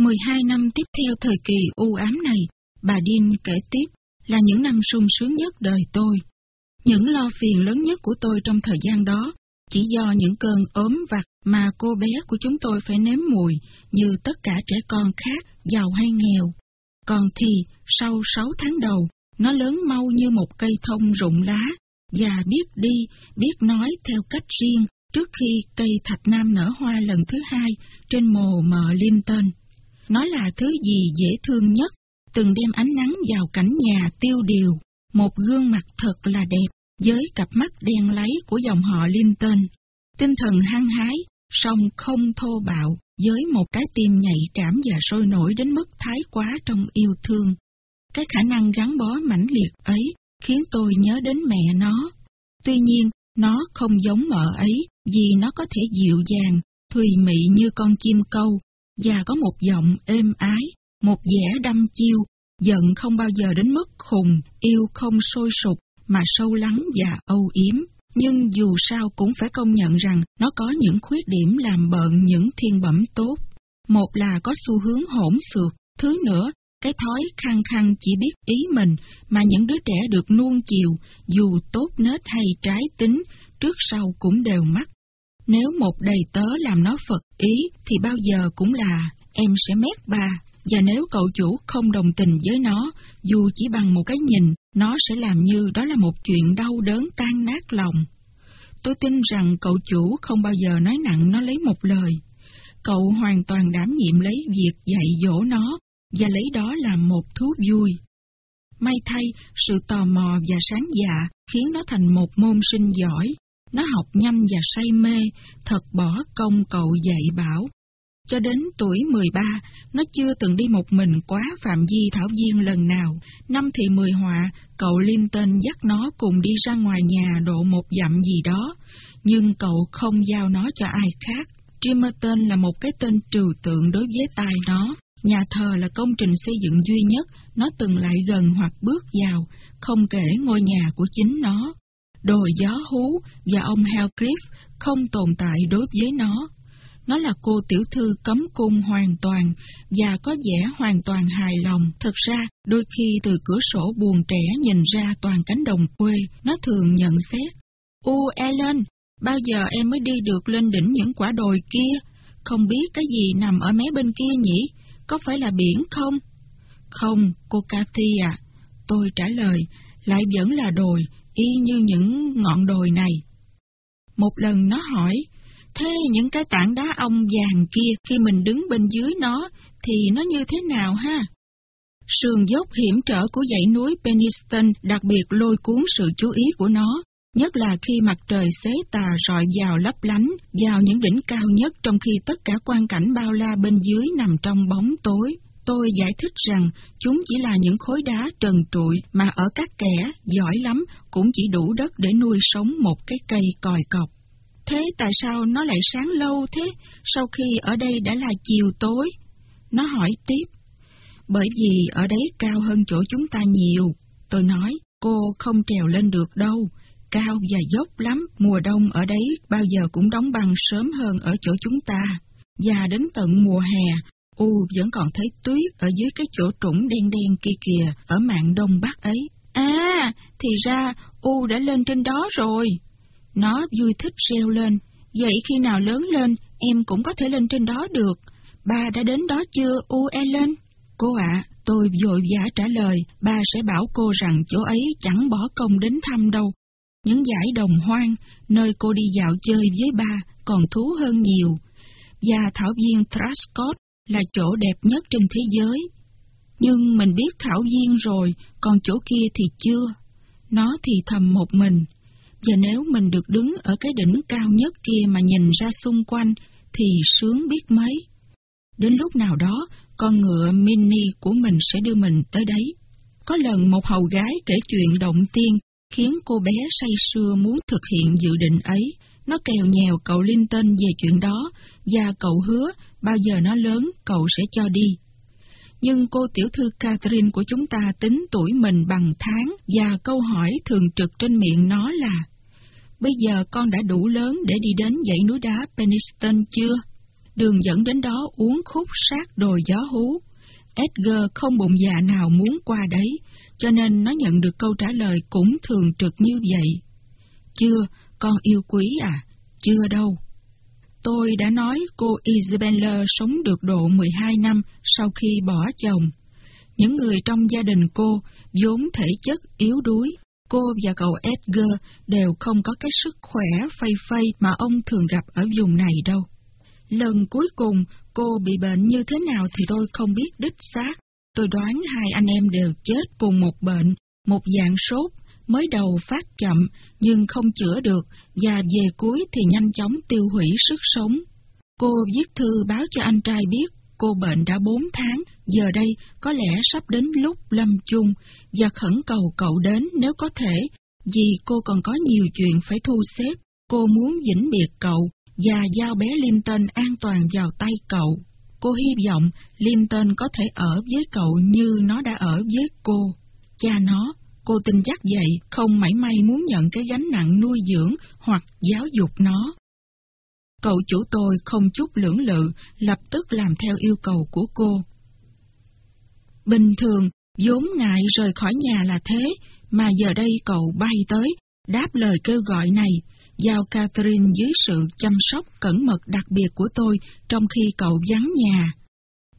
12 năm tiếp theo thời kỳ u ám này, bà Dean kể tiếp, là những năm sung sướng nhất đời tôi. Những lo phiền lớn nhất của tôi trong thời gian đó chỉ do những cơn ốm vặt mà cô bé của chúng tôi phải nếm mùi như tất cả trẻ con khác, giàu hay nghèo. Còn thì, sau sáu tháng đầu, nó lớn mau như một cây thông rụng lá, và biết đi, biết nói theo cách riêng trước khi cây thạch nam nở hoa lần thứ hai trên mồ mờ Linton. Nó là thứ gì dễ thương nhất, từng đem ánh nắng vào cảnh nhà tiêu điều, một gương mặt thật là đẹp, với cặp mắt đen láy của dòng họ Linton. Tinh thần hăng hái, song không thô bạo, với một trái tim nhạy cảm và sôi nổi đến mức thái quá trong yêu thương. Cái khả năng gắn bó mãnh liệt ấy khiến tôi nhớ đến mẹ nó. Tuy nhiên, nó không giống mợ ấy vì nó có thể dịu dàng, thùy mị như con chim câu, và có một giọng êm ái, một vẻ đăm chiêu, giận không bao giờ đến mức khùng, yêu không sôi sục, mà sâu lắng và âu yếm. Nhưng dù sao cũng phải công nhận rằng nó có những khuyết điểm làm bợn những thiên bẩm tốt. Một là có xu hướng hỗn xược, thứ nữa, cái thói khăng khăng chỉ biết ý mình mà những đứa trẻ được nuông chiều, dù tốt nết hay trái tính, trước sau cũng đều mắc. Nếu một đầy tớ làm nó phật ý thì bao giờ cũng là em sẽ mét bà, và nếu cậu chủ không đồng tình với nó, dù chỉ bằng một cái nhìn, nó sẽ làm như đó là một chuyện đau đớn tan nát lòng. Tôi tin rằng cậu chủ không bao giờ nói nặng nó lấy một lời. Cậu hoàn toàn đảm nhiệm lấy việc dạy dỗ nó và lấy đó làm một thú vui. May thay, sự tò mò và sáng dạ khiến nó thành một môn sinh giỏi. Nó học nhanh và say mê, thật bỏ công cậu dạy bảo. Cho đến tuổi 13, nó chưa từng đi một mình quá phạm vi thảo viên lần nào. Năm thì mười họa, cậu Linton dắt nó cùng đi ra ngoài nhà độ một dặm gì đó, nhưng cậu không giao nó cho ai khác. Trimerton là một cái tên trừu tượng đối với tai nó. Nhà thờ là công trình xây dựng duy nhất nó từng lại gần hoặc bước vào, không kể ngôi nhà của chính nó. Đồi gió hú và ông Hellcliff không tồn tại đối với nó. Nó là cô tiểu thư cấm cung hoàn toàn và có vẻ hoàn toàn hài lòng. Thực ra, đôi khi từ cửa sổ buồn trẻ nhìn ra toàn cánh đồng quê, nó thường nhận xét. U Ellen, bao giờ em mới đi được lên đỉnh những quả đồi kia? Không biết cái gì nằm ở mé bên kia nhỉ? Có phải là biển không? Không, cô Cathy à. Tôi trả lời, lại vẫn là đồi, y như những ngọn đồi này. Một lần nó hỏi, thế những cái tảng đá ong vàng kia khi mình đứng bên dưới nó thì nó như thế nào ha? Sườn dốc hiểm trở của dãy núi Peniston đặc biệt lôi cuốn sự chú ý của nó, nhất là khi mặt trời xế tà rọi vào lấp lánh vào những đỉnh cao nhất trong khi tất cả quan cảnh bao la bên dưới nằm trong bóng tối. Tôi giải thích rằng chúng chỉ là những khối đá trần trụi mà ở các kẻ giỏi lắm cũng chỉ đủ đất để nuôi sống một cái cây còi cọc. Thế tại sao nó lại sáng lâu thế, sau khi ở đây đã là chiều tối? Nó hỏi tiếp. Bởi vì ở đấy cao hơn chỗ chúng ta nhiều. Tôi nói, cô không trèo lên được đâu. Cao và dốc lắm, mùa đông ở đấy bao giờ cũng đóng băng sớm hơn ở chỗ chúng ta. Và đến tận mùa hè, U vẫn còn thấy tuyết ở dưới cái chỗ trũng đen đen kia kìa, ở mạng đông bắc ấy. À, thì ra U đã lên trên đó rồi. Nó vui thích reo lên. Vậy khi nào lớn lên, em cũng có thể lên trên đó được. Ba đã đến đó chưa, U Ellen? Cô ạ, tôi vội vã trả lời, ba sẽ bảo cô rằng chỗ ấy chẳng bỏ công đến thăm đâu. Những giải đồng hoang, nơi cô đi dạo chơi với ba, còn thú hơn nhiều. Và thảo viên Trascott là chỗ đẹp nhất trên thế giới. Nhưng mình biết thảo viên rồi, còn chỗ kia thì chưa. Nó thì thầm một mình. Và nếu mình được đứng ở cái đỉnh cao nhất kia mà nhìn ra xung quanh, thì sướng biết mấy. Đến lúc nào đó, con ngựa mini của mình sẽ đưa mình tới đấy. Có lần một hầu gái kể chuyện động tiên, khiến cô bé say sưa muốn thực hiện dự định ấy. Nó kèo nhèo cậu Linton về chuyện đó, và cậu hứa bao giờ nó lớn cậu sẽ cho đi. Nhưng cô tiểu thư Catherine của chúng ta tính tuổi mình bằng tháng, và câu hỏi thường trực trên miệng nó là Bây giờ con đã đủ lớn để đi đến dãy núi đá Peniston chưa? đường dẫn đến đó uống khúc sát đồi gió hú. Edgar không bụng dạ nào muốn qua đấy, cho nên nó nhận được câu trả lời cũng thường trực như vậy. Chưa, con yêu quý à? Chưa đâu. Tôi đã nói cô Isabella sống được độ 12 năm sau khi bỏ chồng. Những người trong gia đình cô vốn thể chất yếu đuối. Cô và cậu Edgar đều không có cái sức khỏe phay phay mà ông thường gặp ở vùng này đâu. Lần cuối cùng cô bị bệnh như thế nào thì tôi không biết đích xác. Tôi đoán hai anh em đều chết cùng một bệnh, một dạng sốt, mới đầu phát chậm nhưng không chữa được và về cuối thì nhanh chóng tiêu hủy sức sống. Cô viết thư báo cho anh trai biết cô bệnh đã bốn tháng, giờ đây có lẽ sắp đến lúc lâm chung và khẩn cầu cậu đến nếu có thể, vì cô còn có nhiều chuyện phải thu xếp. Cô muốn vĩnh biệt cậu và giao bé Linton an toàn vào tay cậu. Cô hy vọng Linton có thể ở với cậu như nó đã ở với cô. Cha nó, cô tin chắc vậy, không mảy may muốn nhận cái gánh nặng nuôi dưỡng hoặc giáo dục nó. Cậu chủ tôi không chút lưỡng lự, lập tức làm theo yêu cầu của cô. Bình thường, vốn ngại rời khỏi nhà là thế, mà giờ đây cậu bay tới, đáp lời kêu gọi này, giao Catherine dưới sự chăm sóc cẩn mật đặc biệt của tôi trong khi cậu vắng nhà.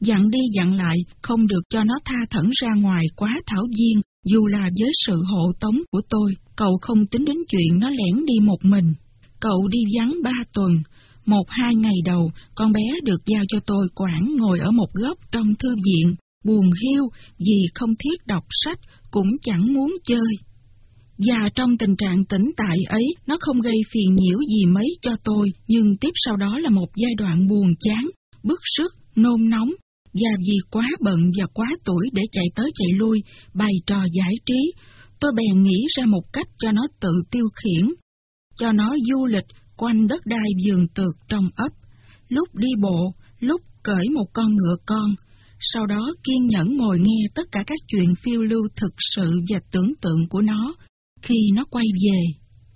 Dặn đi dặn lại, không được cho nó tha thẩn ra ngoài quá thảo viên, dù là với sự hộ tống của tôi, cậu không tính đến chuyện nó lẻn đi một mình. Cậu đi vắng ba tuần, một hai ngày đầu, con bé được giao cho tôi quản ngồi ở một góc trong thư viện, buồn hiu vì không thiết đọc sách, cũng chẳng muốn chơi. Và trong tình trạng tĩnh tại ấy, nó không gây phiền nhiễu gì mấy cho tôi, nhưng tiếp sau đó là một giai đoạn buồn chán, bức sức, nôn nóng, và vì quá bận và quá tuổi để chạy tới chạy lui, bày trò giải trí, tôi bèn nghĩ ra một cách cho nó tự tiêu khiển, cho nó du lịch quanh đất đai vườn tược trong ấp, lúc đi bộ, lúc cởi một con ngựa con, sau đó kiên nhẫn ngồi nghe tất cả các chuyện phiêu lưu thực sự và tưởng tượng của nó khi nó quay về.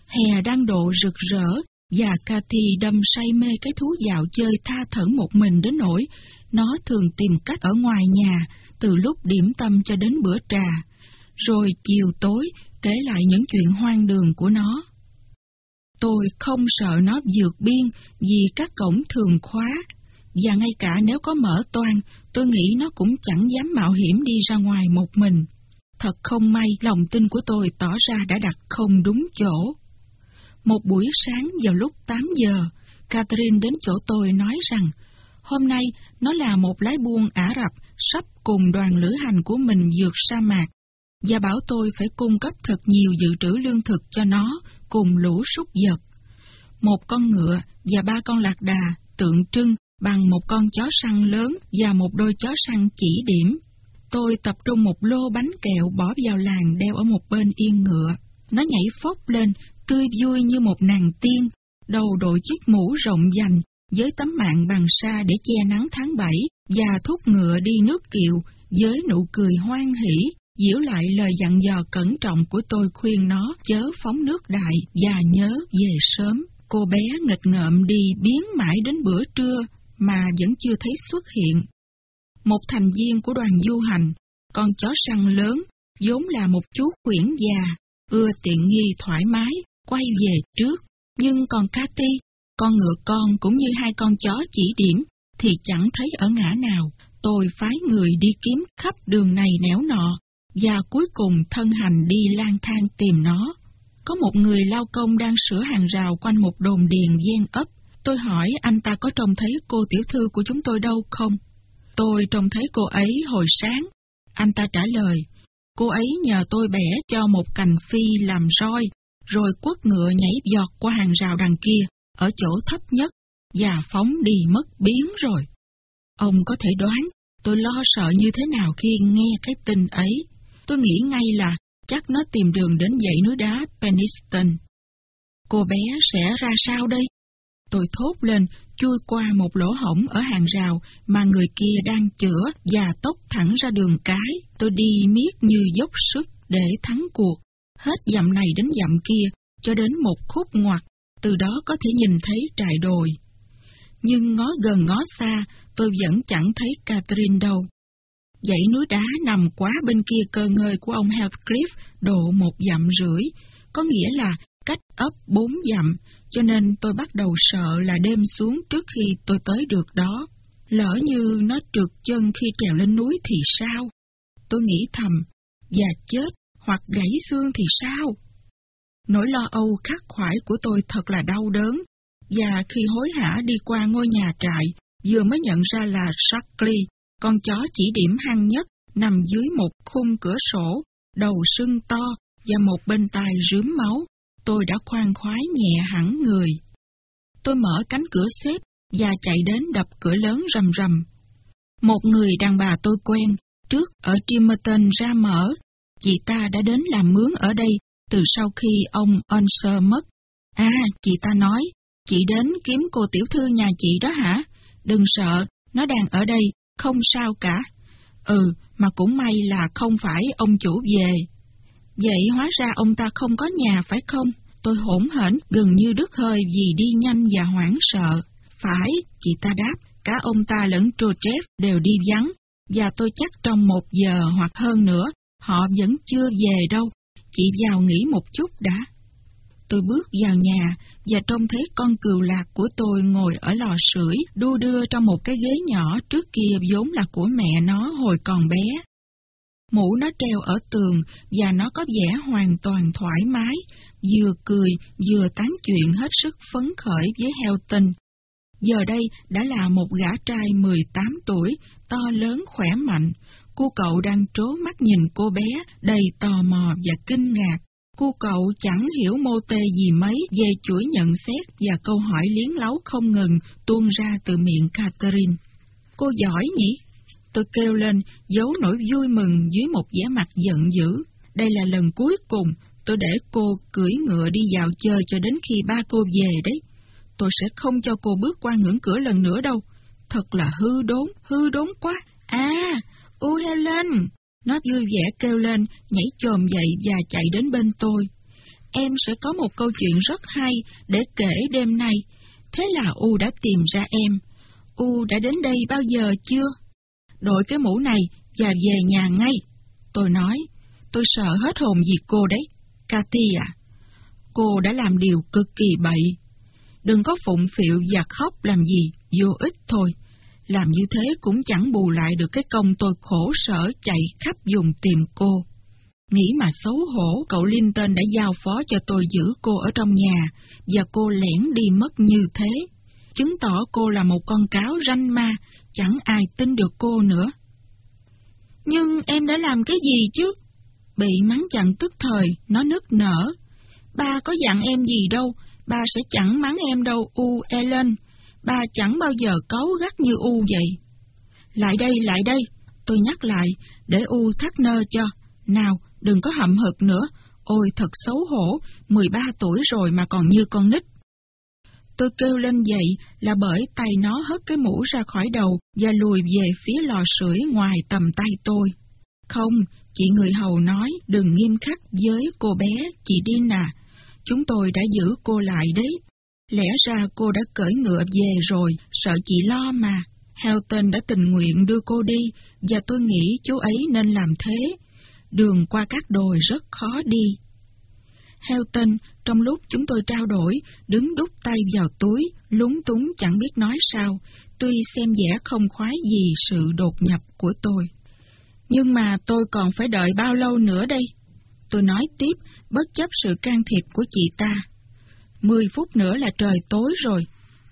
Hè đang độ rực rỡ, và Cathy đâm say mê cái thú dạo chơi tha thẩn một mình đến nỗi nó thường tìm cách ở ngoài nhà từ lúc điểm tâm cho đến bữa trà, rồi chiều tối kể lại những chuyện hoang đường của nó. Tôi không sợ nó vượt biên vì các cổng thường khóa, và ngay cả nếu có mở toan, tôi nghĩ nó cũng chẳng dám mạo hiểm đi ra ngoài một mình. Thật không may, lòng tin của tôi tỏ ra đã đặt không đúng chỗ. Một buổi sáng vào lúc 8 giờ, Catherine đến chỗ tôi nói rằng, hôm nay nó là một lái buôn Ả Rập sắp cùng đoàn lữ hành của mình vượt sa mạc, và bảo tôi phải cung cấp thật nhiều dự trữ lương thực cho nó cùng lũ súc vật. Một con ngựa và ba con lạc đà tượng trưng bằng một con chó săn lớn và một đôi chó săn chỉ điểm. Tôi tập trung một lô bánh kẹo bỏ vào làng đeo ở một bên yên ngựa. Nó nhảy phốc lên, tươi vui như một nàng tiên, đầu đội chiếc mũ rộng dành, với tấm mạng bằng sa để che nắng tháng bảy, và thúc ngựa đi nước kiệu, với nụ cười hoan hỷ, diễu lại lời dặn dò cẩn trọng của tôi khuyên nó chớ phóng nước đại và nhớ về sớm. Cô bé nghịch ngợm đi biến mãi đến bữa trưa mà vẫn chưa thấy xuất hiện. Một thành viên của đoàn du hành, con chó săn lớn, vốn là một chú quyển già, ưa tiện nghi thoải mái, quay về trước. Nhưng còn Cathy, con ngựa con cũng như hai con chó chỉ điểm, thì chẳng thấy ở ngã nào. Tôi phái người đi kiếm khắp đường này néo nọ, và cuối cùng thân hành đi lang thang tìm nó. Có một người lao công đang sửa hàng rào quanh một đồn điền gian ấp. Tôi hỏi anh ta có trông thấy cô tiểu thư của chúng tôi đâu không? Tôi trông thấy cô ấy hồi sáng. Anh ta trả lời, cô ấy nhờ tôi bẻ cho một cành phi làm roi, rồi quất ngựa nhảy giọt qua hàng rào đằng kia, ở chỗ thấp nhất, và phóng đi mất biến rồi. Ông có thể đoán tôi lo sợ như thế nào khi nghe cái tin ấy. Tôi nghĩ ngay là chắc nó tìm đường đến dãy núi đá Peniston. Cô bé sẽ ra sao đây? Tôi thốt lên, chui qua một lỗ hổng ở hàng rào mà người kia đang chữa và tốc thẳng ra đường cái. Tôi đi miết như dốc sức để thắng cuộc, hết dặm này đến dặm kia, cho đến một khúc ngoặt, từ đó có thể nhìn thấy trại đồi. nhưng ngó gần ngó xa, tôi vẫn chẳng thấy Catherine đâu. Dãy núi đá nằm quá bên kia cơ ngơi của ông Heathcliff độ một dặm rưỡi, có nghĩa là cách ấp bốn dặm, cho nên tôi bắt đầu sợ là đêm xuống trước khi tôi tới được đó. Lỡ như nó trượt chân khi trèo lên núi thì sao? Tôi nghĩ thầm, và chết hoặc gãy xương thì sao? Nỗi lo âu khắc khoải của tôi thật là đau đớn, và khi hối hả đi qua ngôi nhà trại, vừa mới nhận ra là Shackley, con chó chỉ điểm hăng nhất, nằm dưới một khung cửa sổ, đầu sưng to và một bên tai rướm máu. Tôi đã khoan khoái nhẹ hẳn người. Tôi mở cánh cửa xếp và chạy đến đập cửa lớn rầm rầm. Một người đàn bà tôi quen, trước ở Trimerton ra mở, chị ta đã đến làm mướn ở đây từ sau khi ông Onser mất. À, chị ta nói, chị đến kiếm cô tiểu thư nhà chị đó hả? Đừng sợ, nó đang ở đây, không sao cả. Ừ, mà cũng may là không phải ông chủ về. Vậy hóa ra ông ta không có nhà phải không? Tôi hỗn hển, gần như đứt hơi vì đi nhanh và hoảng sợ. Phải, chị ta đáp, cả ông ta lẫn Trochev đều đi vắng, và tôi chắc trong một giờ hoặc hơn nữa, họ vẫn chưa về đâu. Chị vào nghỉ một chút đã. Tôi bước vào nhà và trông thấy con cừu lạc của tôi ngồi ở lò sưởi đu đưa trong một cái ghế nhỏ trước kia vốn là của mẹ nó hồi còn bé. Mũ nó treo ở tường và nó có vẻ hoàn toàn thoải mái, vừa cười vừa tán chuyện hết sức phấn khởi với heo tình. Giờ đây đã là một gã trai 18 tuổi, to lớn khỏe mạnh. Cô cậu đang trố mắt nhìn cô bé, đầy tò mò và kinh ngạc. Cô cậu chẳng hiểu mô tê gì mấy về chuỗi nhận xét và câu hỏi liến lấu không ngừng tuôn ra từ miệng Catherine. Cô giỏi nhỉ? Tôi kêu lên, giấu nỗi vui mừng dưới một vẻ mặt giận dữ. Đây là lần cuối cùng tôi để cô cưỡi ngựa đi dạo chơi cho đến khi ba cô về đấy. Tôi sẽ không cho cô bước qua ngưỡng cửa lần nữa đâu. Thật là hư đốn, hư đốn quá. À, U Helen! Nó vui vẻ kêu lên, nhảy chồm dậy và chạy đến bên tôi. Em sẽ có một câu chuyện rất hay để kể đêm nay. Thế là U đã tìm ra em. U đã đến đây bao giờ chưa? Đội cái mũ này và về nhà ngay. Tôi nói, tôi sợ hết hồn vì cô đấy. Cathy à, cô đã làm điều cực kỳ bậy. Đừng có phụng phịu và khóc làm gì, vô ích thôi. Làm như thế cũng chẳng bù lại được cái công tôi khổ sở chạy khắp vùng tìm cô. Nghĩ mà xấu hổ, cậu Linton đã giao phó cho tôi giữ cô ở trong nhà, và cô lẻn đi mất như thế. Chứng tỏ cô là một con cáo ranh ma, chẳng ai tin được cô nữa. Nhưng em đã làm cái gì chứ? Bị mắng chặn tức thời, nó nức nở. Ba có dặn em gì đâu, ba sẽ chẳng mắng em đâu, U Ellen ba chẳng bao giờ cáu gắt như U vậy. Lại đây, lại đây, tôi nhắc lại, để U thắt nơ cho. Nào, đừng có hậm hực nữa, ôi thật xấu hổ, 13 tuổi rồi mà còn như con nít. Tôi kêu lên dậy là bởi tay nó hất cái mũ ra khỏi đầu và lùi về phía lò sưởi ngoài tầm tay tôi. Không, chị người hầu nói đừng nghiêm khắc với cô bé, chị Dina. Chúng tôi đã giữ cô lại đấy, Lẽ ra cô đã cởi ngựa về rồi, sợ chị lo mà. Helton đã tình nguyện đưa cô đi, và tôi nghĩ chú ấy nên làm thế. Đường qua các đồi rất khó đi. Helton, trong lúc chúng tôi trao đổi, đứng đút tay vào túi, lúng túng chẳng biết nói sao, tuy xem vẻ không khoái gì sự đột nhập của tôi. Nhưng mà tôi còn phải đợi bao lâu nữa đây? Tôi nói tiếp, bất chấp sự can thiệp của chị ta. Mười phút nữa là trời tối rồi.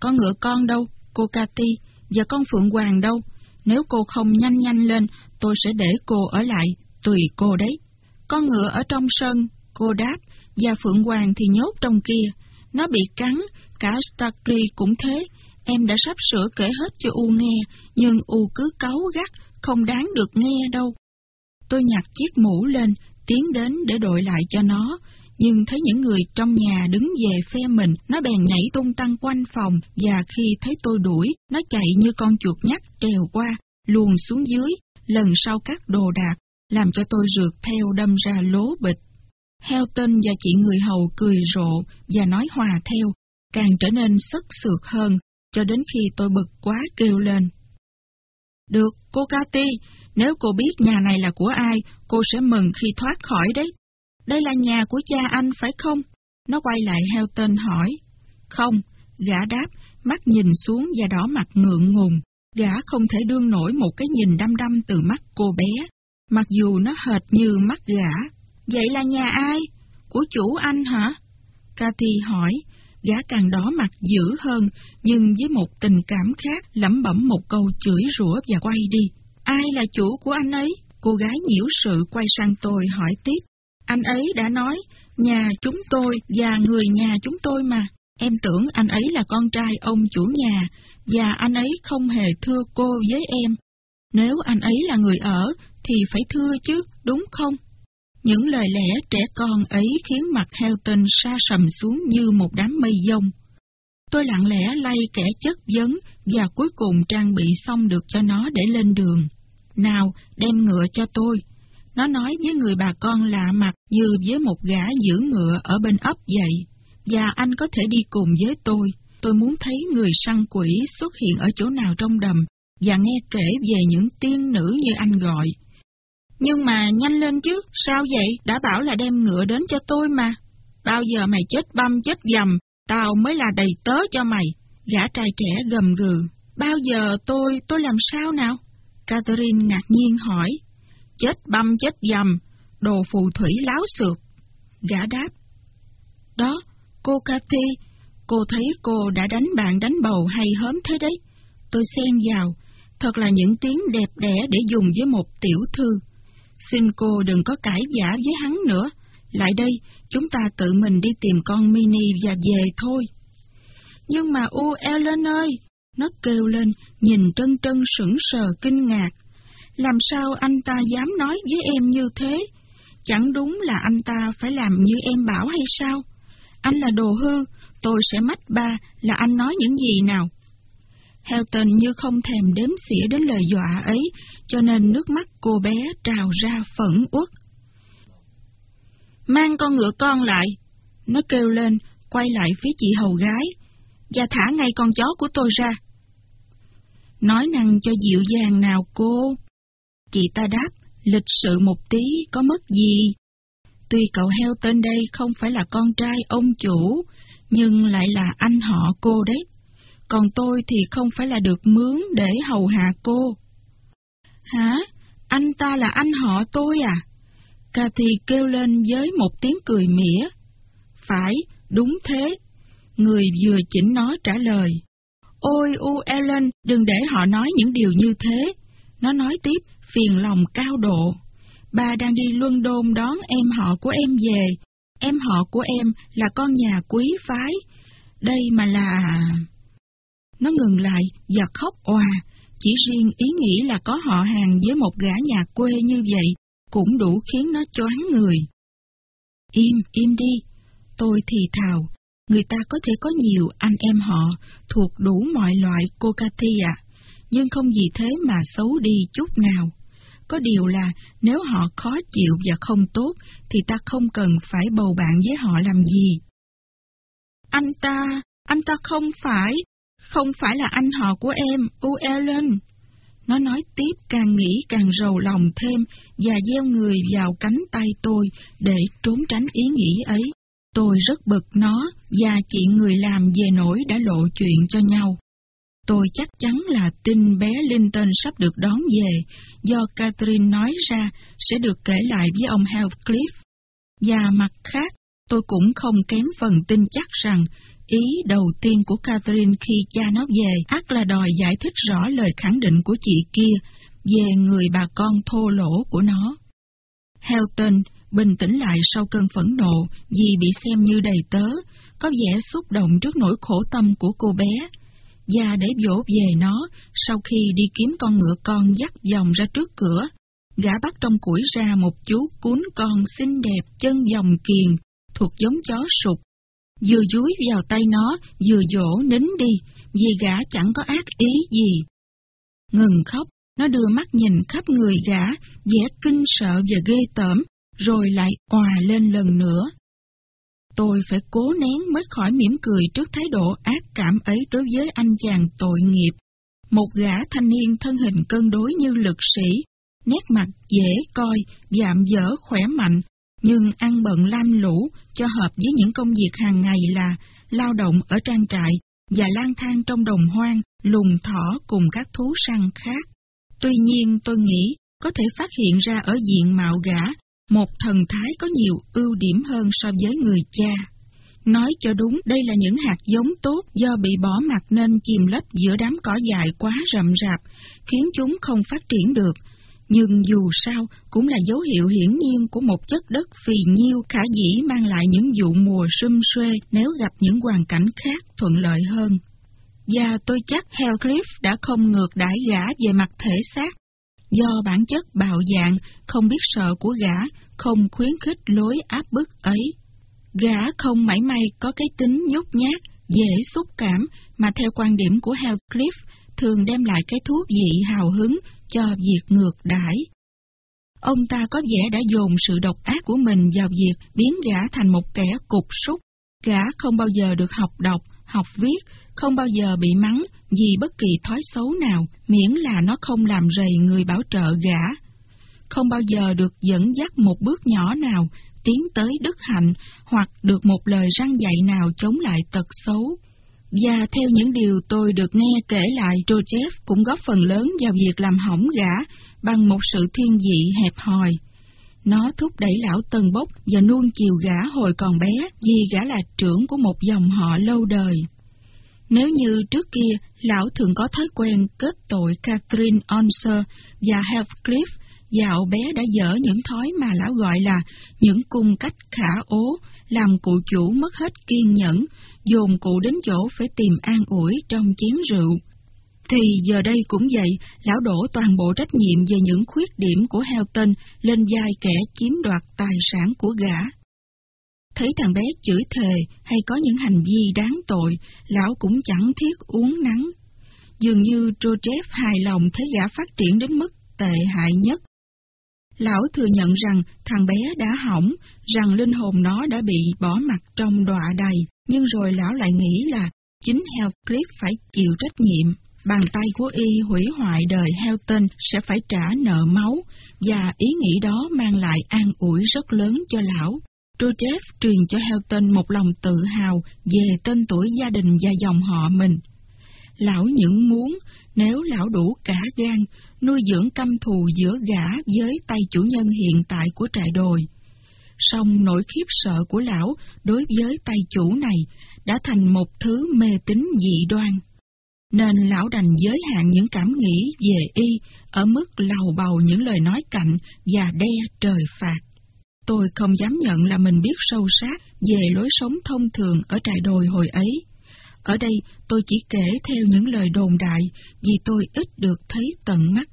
Con ngựa con đâu, cô Cathy, và con Phượng Hoàng đâu? Nếu cô không nhanh nhanh lên, tôi sẽ để cô ở lại, tùy cô đấy. Con ngựa ở trong sân, cô đáp, và Phượng Hoàng thì nhốt trong kia. Nó bị cắn, cả Starkly cũng thế. Em đã sắp sửa kể hết cho U nghe, nhưng U cứ cáu gắt, không đáng được nghe đâu. Tôi nhặt chiếc mũ lên, tiến đến để đội lại cho nó, nhưng thấy những người trong nhà đứng về phe mình, nó bèn nhảy tung tăng quanh phòng, và khi thấy tôi đuổi, nó chạy như con chuột nhắt trèo qua, luồn xuống dưới, lần sau các đồ đạc, làm cho tôi rượt theo đâm ra lố bịch. Helton và chị người hầu cười rộ và nói hòa theo, càng trở nên sất sượt hơn cho đến khi tôi bực quá kêu lên. Được, cô Cathy, nếu cô biết nhà này là của ai, cô sẽ mừng khi thoát khỏi đấy. Đây là nhà của cha anh phải không? Nó quay lại heo tên hỏi. Không, gã đáp, mắt nhìn xuống và đỏ mặt ngượng ngùng. Gã không thể đương nổi một cái nhìn đăm đăm từ mắt cô bé, mặc dù nó hệt như mắt gã. Vậy là nhà ai? Của chủ anh hả? Cathy hỏi, gã càng đỏ mặt dữ hơn, nhưng với một tình cảm khác lẩm bẩm một câu chửi rủa và quay đi. Ai là chủ của anh ấy? Cô gái nhiễu sự quay sang tôi hỏi tiếp. Anh ấy đã nói, nhà chúng tôi và người nhà chúng tôi mà. Em tưởng anh ấy là con trai ông chủ nhà, và anh ấy không hề thưa cô với em. Nếu anh ấy là người ở, thì phải thưa chứ, đúng không? Những lời lẽ trẻ con ấy khiến mặt Helton sa sầm xuống như một đám mây dông. Tôi lặng lẽ lay kẻ chất vấn và cuối cùng trang bị xong được cho nó để lên đường. Nào, đem ngựa cho tôi. Nó nói với người bà con lạ mặt như với một gã giữ ngựa ở bên ấp vậy. Và anh có thể đi cùng với tôi. Tôi muốn thấy người săn quỷ xuất hiện ở chỗ nào trong đầm và nghe kể về những tiên nữ như anh gọi. Nhưng mà nhanh lên chứ, sao vậy? Đã bảo là đem ngựa đến cho tôi mà. Bao giờ mày chết băm chết dầm, tao mới là đầy tớ cho mày. Gã trai trẻ gầm gừ. Bao giờ tôi, tôi làm sao nào? Catherine ngạc nhiên hỏi. Chết băm chết dầm, đồ phù thủy láo xược. Gã đáp. Đó, cô Cathy, cô thấy cô đã đánh bạn đánh bầu hay hớm thế đấy. Tôi xen vào, thật là những tiếng đẹp đẽ để dùng với một tiểu thư. Xin cô đừng có cãi giả với hắn nữa. Lại đây, chúng ta tự mình đi tìm con Mini và về thôi. Nhưng mà U Ellen ơi, nó kêu lên, nhìn trân trân sững sờ kinh ngạc. Làm sao anh ta dám nói với em như thế? Chẳng đúng là anh ta phải làm như em bảo hay sao? Anh là đồ hư, tôi sẽ mách ba là anh nói những gì nào? Helton như không thèm đếm xỉa đến lời dọa ấy, cho nên nước mắt cô bé trào ra phẫn uất. Mang con ngựa con lại, nó kêu lên, quay lại phía chị hầu gái, và thả ngay con chó của tôi ra. Nói năng cho dịu dàng nào cô. Chị ta đáp, lịch sự một tí, có mất gì? Tuy cậu heo tên đây không phải là con trai ông chủ, nhưng lại là anh họ cô đấy. Còn tôi thì không phải là được mướn để hầu hạ cô. Hả? Anh ta là anh họ tôi à? Cathy kêu lên với một tiếng cười mỉa. Phải, đúng thế. Người vừa chỉnh nó trả lời. Ôi U Ellen, đừng để họ nói những điều như thế. Nó nói tiếp, phiền lòng cao độ. Bà đang đi luân đôn đón em họ của em về. Em họ của em là con nhà quý phái. Đây mà là... Nó ngừng lại và khóc òa. Chỉ riêng ý nghĩ là có họ hàng với một gã nhà quê như vậy cũng đủ khiến nó choáng người. Im, im đi. Tôi thì thào, người ta có thể có nhiều anh em họ thuộc đủ mọi loại cô Cathy ạ, nhưng không gì thế mà xấu đi chút nào. Có điều là nếu họ khó chịu và không tốt thì ta không cần phải bầu bạn với họ làm gì. Anh ta, anh ta không phải, không phải là anh họ của em, U Ellen. Nó nói tiếp càng nghĩ càng rầu lòng thêm và gieo người vào cánh tay tôi để trốn tránh ý nghĩ ấy. Tôi rất bực nó và chị người làm về nỗi đã lộ chuyện cho nhau. Tôi chắc chắn là tin bé Linton sắp được đón về, do Catherine nói ra sẽ được kể lại với ông Heathcliff. Và mặt khác, tôi cũng không kém phần tin chắc rằng ý đầu tiên của Catherine khi cha nó về ắt là đòi giải thích rõ lời khẳng định của chị kia về người bà con thô lỗ của nó. Helton bình tĩnh lại sau cơn phẫn nộ vì bị xem như đầy tớ, có vẻ xúc động trước nỗi khổ tâm của cô bé, và để dỗ về nó, sau khi đi kiếm con ngựa con dắt dòng ra trước cửa, gã bắt trong củi ra một chú cún con xinh đẹp chân dòng kiền, thuộc giống chó sụt. Vừa dúi vào tay nó, vừa dỗ nín đi, vì gã chẳng có ác ý gì. Ngừng khóc, nó đưa mắt nhìn khắp người gã, vẻ kinh sợ và ghê tởm, rồi lại òa lên lần nữa. Tôi phải cố nén mới khỏi mỉm cười trước thái độ ác cảm ấy đối với anh chàng tội nghiệp. Một gã thanh niên thân hình cân đối như lực sĩ, nét mặt dễ coi, dạm dở khỏe mạnh, nhưng ăn bận lam lũ cho hợp với những công việc hàng ngày là lao động ở trang trại và lang thang trong đồng hoang, lùng thỏ cùng các thú săn khác. Tuy nhiên tôi nghĩ có thể phát hiện ra ở diện mạo gã một thần thái có nhiều ưu điểm hơn so với người cha. Nói cho đúng, đây là những hạt giống tốt do bị bỏ mặt nên chìm lấp giữa đám cỏ dại quá rậm rạp, khiến chúng không phát triển được. Nhưng dù sao, cũng là dấu hiệu hiển nhiên của một chất đất phì nhiêu khả dĩ mang lại những vụ mùa sum xuê nếu gặp những hoàn cảnh khác thuận lợi hơn. Và tôi chắc Heathcliff đã không ngược đãi gã về mặt thể xác, do bản chất bạo dạn, không biết sợ của gã, không khuyến khích lối áp bức ấy. Gã không mảy may có cái tính nhút nhát, dễ xúc cảm, mà theo quan điểm của Hellcliff, thường đem lại cái thuốc vị hào hứng cho việc ngược đãi. Ông ta có vẻ đã dồn sự độc ác của mình vào việc biến gã thành một kẻ cục súc. Gã không bao giờ được học đọc, học viết, không bao giờ bị mắng vì bất kỳ thói xấu nào, miễn là nó không làm rầy người bảo trợ gã. Không bao giờ được dẫn dắt một bước nhỏ nào tiến tới đức hạnh hoặc được một lời răng dạy nào chống lại tật xấu. Và theo những điều tôi được nghe kể lại, Joseph cũng góp phần lớn vào việc làm hỏng gã bằng một sự thiên vị hẹp hòi. Nó thúc đẩy lão tần bốc và nuông chiều gã hồi còn bé vì gã là trưởng của một dòng họ lâu đời. Nếu như trước kia, lão thường có thói quen kết tội Catherine Onser và Heathcliff, dạo bé đã dở những thói mà lão gọi là những cung cách khả ố, làm cụ chủ mất hết kiên nhẫn, dồn cụ đến chỗ phải tìm an ủi trong chén rượu. Thì giờ đây cũng vậy, lão đổ toàn bộ trách nhiệm về những khuyết điểm của Helton lên vai kẻ chiếm đoạt tài sản của gã. Thấy thằng bé chửi thề hay có những hành vi đáng tội, lão cũng chẳng thiết uống nắng. Dường như Joseph hài lòng thấy gã phát triển đến mức tệ hại nhất. Lão thừa nhận rằng thằng bé đã hỏng, rằng linh hồn nó đã bị bỏ mặt trong đọa đầy, nhưng rồi lão lại nghĩ là chính Hellcliff phải chịu trách nhiệm. Bàn tay của y hủy hoại đời Helton sẽ phải trả nợ máu, và ý nghĩ đó mang lại an ủi rất lớn cho lão. Joseph truyền cho Helton một lòng tự hào về tên tuổi gia đình và dòng họ mình. Lão những muốn, nếu lão đủ cả gan, nuôi dưỡng căm thù giữa gã với tay chủ nhân hiện tại của trại đồi. Song nỗi khiếp sợ của lão đối với tay chủ này đã thành một thứ mê tín dị đoan. Nên lão đành giới hạn những cảm nghĩ về y ở mức lầu bầu những lời nói cạnh và đe trời phạt. Tôi không dám nhận là mình biết sâu sát về lối sống thông thường ở trại đồi hồi ấy. Ở đây tôi chỉ kể theo những lời đồn đại vì tôi ít được thấy tận mắt.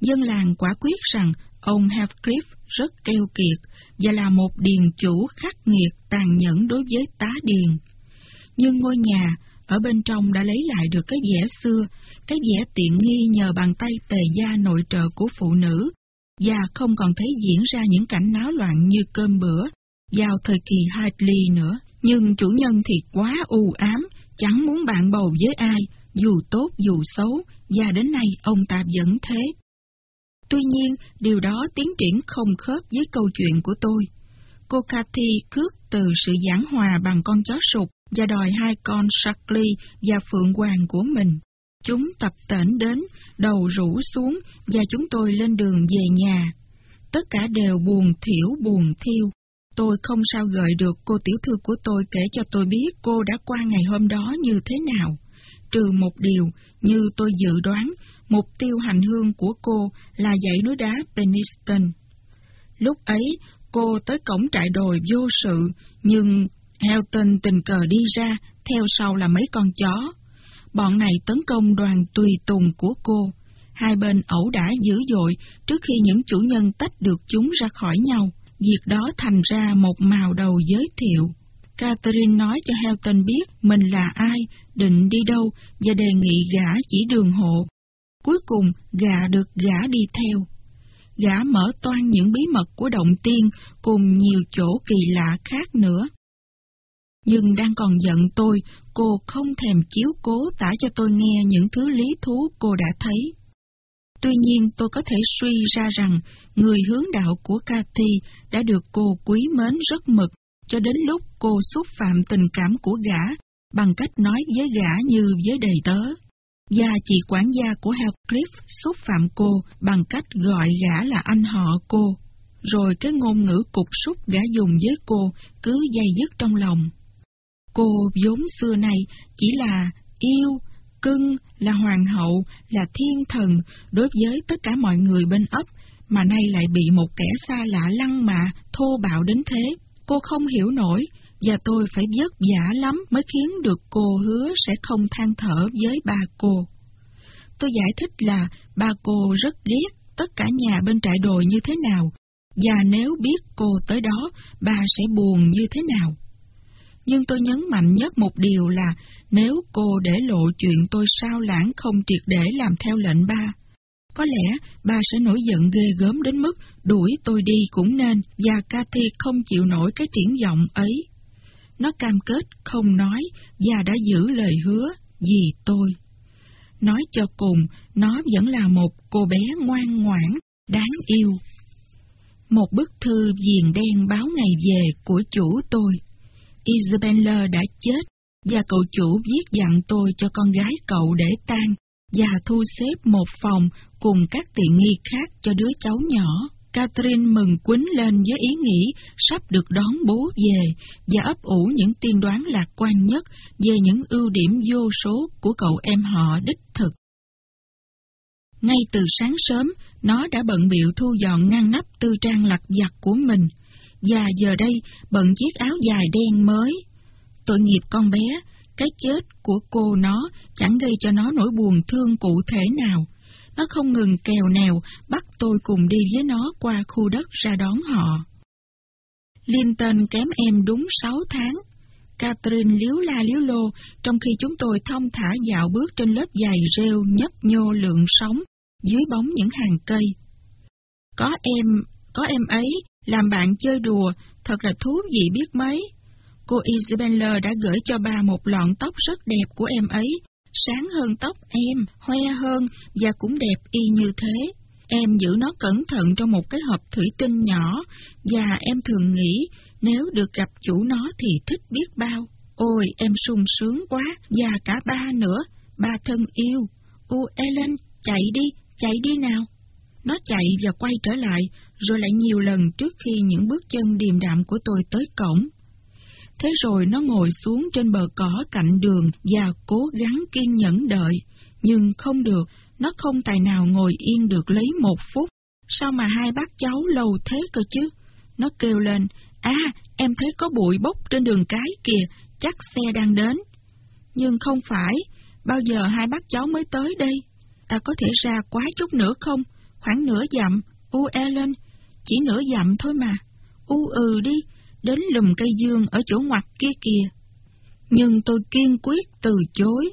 Dân làng quả quyết rằng ông Heathcliff rất keo kiệt và là một điền chủ khắc nghiệt tàn nhẫn đối với tá điền. Nhưng ngôi nhà ở bên trong đã lấy lại được cái vẻ xưa, cái vẻ tiện nghi nhờ bàn tay tề gia nội trợ của phụ nữ và không còn thấy diễn ra những cảnh náo loạn như cơm bữa vào thời kỳ Hartley nữa. Nhưng chủ nhân thì quá u ám, chẳng muốn bạn bầu với ai, dù tốt dù xấu, và đến nay ông ta vẫn thế. Tuy nhiên, điều đó tiến triển không khớp với câu chuyện của tôi. Cô Cathy cướp từ sự giảng hòa bằng con chó sụp và đòi hai con Shackley và Phượng Hoàng của mình. Chúng tập tễnh đến, đầu rũ xuống và chúng tôi lên đường về nhà. Tất cả đều buồn thiểu buồn thiêu. Tôi không sao gợi được cô tiểu thư của tôi kể cho tôi biết cô đã qua ngày hôm đó như thế nào. Trừ một điều, như tôi dự đoán, mục tiêu hành hương của cô là dãy núi đá Peniston. Lúc ấy, cô tới cổng trại đồi vô sự, nhưng Helton tình cờ đi ra, theo sau là mấy con chó. Bọn này tấn công đoàn tùy tùng của cô. Hai bên ẩu đả dữ dội trước khi những chủ nhân tách được chúng ra khỏi nhau. Việc đó thành ra một màu đầu giới thiệu. Catherine nói cho Helton biết mình là ai, định đi đâu và đề nghị gã chỉ đường hộ. Cuối cùng, gã được gã đi theo. Gã mở toan những bí mật của động tiên cùng nhiều chỗ kỳ lạ khác nữa. Nhưng đang còn giận tôi, cô không thèm chiếu cố tả cho tôi nghe những thứ lý thú cô đã thấy. Tuy nhiên tôi có thể suy ra rằng người hướng đạo của Cathy đã được cô quý mến rất mực cho đến lúc cô xúc phạm tình cảm của gã bằng cách nói với gã như với đầy tớ. Và chị quản gia của Heathcliff xúc phạm cô bằng cách gọi gã là anh họ cô. Rồi cái ngôn ngữ cục xúc gã dùng với cô cứ dây dứt trong lòng. Cô vốn xưa này chỉ là yêu, cưng, là hoàng hậu, là thiên thần đối với tất cả mọi người bên ấp, mà nay lại bị một kẻ xa lạ lăng mạ, thô bạo đến thế. Cô không hiểu nổi, và tôi phải vất vả lắm mới khiến được cô hứa sẽ không than thở với ba cô. Tôi giải thích là ba cô rất ghét tất cả nhà bên trại đồi như thế nào, và nếu biết cô tới đó, bà sẽ buồn như thế nào. Nhưng tôi nhấn mạnh nhất một điều là nếu cô để lộ chuyện tôi sao lãng không triệt để làm theo lệnh ba, có lẽ ba sẽ nổi giận ghê gớm đến mức đuổi tôi đi cũng nên và Cathy không chịu nổi cái triển vọng ấy. Nó cam kết không nói và đã giữ lời hứa vì tôi. Nói cho cùng, nó vẫn là một cô bé ngoan ngoãn, đáng yêu. Một bức thư viền đen báo ngày về của chủ tôi. Isabella đã chết và cậu chủ viết dặn tôi cho con gái cậu để tan và thu xếp một phòng cùng các tiện nghi khác cho đứa cháu nhỏ. Catherine mừng quýnh lên với ý nghĩ sắp được đón bố về và ấp ủ những tiên đoán lạc quan nhất về những ưu điểm vô số của cậu em họ đích thực. Ngay từ sáng sớm, nó đã bận biệu thu dọn ngăn nắp tư trang lặt vặt của mình, và giờ đây bận chiếc áo dài đen mới. Tội nghiệp con bé, cái chết của cô nó chẳng gây cho nó nỗi buồn thương cụ thể nào. Nó không ngừng kèo nèo bắt tôi cùng đi với nó qua khu đất ra đón họ. Linton kém em đúng sáu tháng. Catherine liếu la liếu lô trong khi chúng tôi thông thả dạo bước trên lớp giày rêu nhấp nhô lượng sóng dưới bóng những hàng cây. Có em, có em ấy, làm bạn chơi đùa, thật là thú vị biết mấy. Cô Isabella đã gửi cho bà một lọn tóc rất đẹp của em ấy, sáng hơn tóc em, hoe hơn và cũng đẹp y như thế. Em giữ nó cẩn thận trong một cái hộp thủy tinh nhỏ và em thường nghĩ nếu được gặp chủ nó thì thích biết bao. Ôi, em sung sướng quá, và cả ba nữa, ba thân yêu. Ô, Ellen, chạy đi, chạy đi nào. Nó chạy và quay trở lại, rồi lại nhiều lần trước khi những bước chân điềm đạm của tôi tới cổng. Thế rồi nó ngồi xuống trên bờ cỏ cạnh đường và cố gắng kiên nhẫn đợi, nhưng không được, nó không tài nào ngồi yên được lấy một phút. Sao mà hai bác cháu lâu thế cơ chứ? Nó kêu lên, à, em thấy có bụi bốc trên đường cái kìa, chắc xe đang đến. Nhưng không phải, bao giờ hai bác cháu mới tới đây? Ta có thể ra quá chút nữa không? Khoảng nửa dặm, u Ellen, chỉ nửa dặm thôi mà. U ừ đi, đến lùm cây dương ở chỗ ngoặt kia kìa. Nhưng tôi kiên quyết từ chối.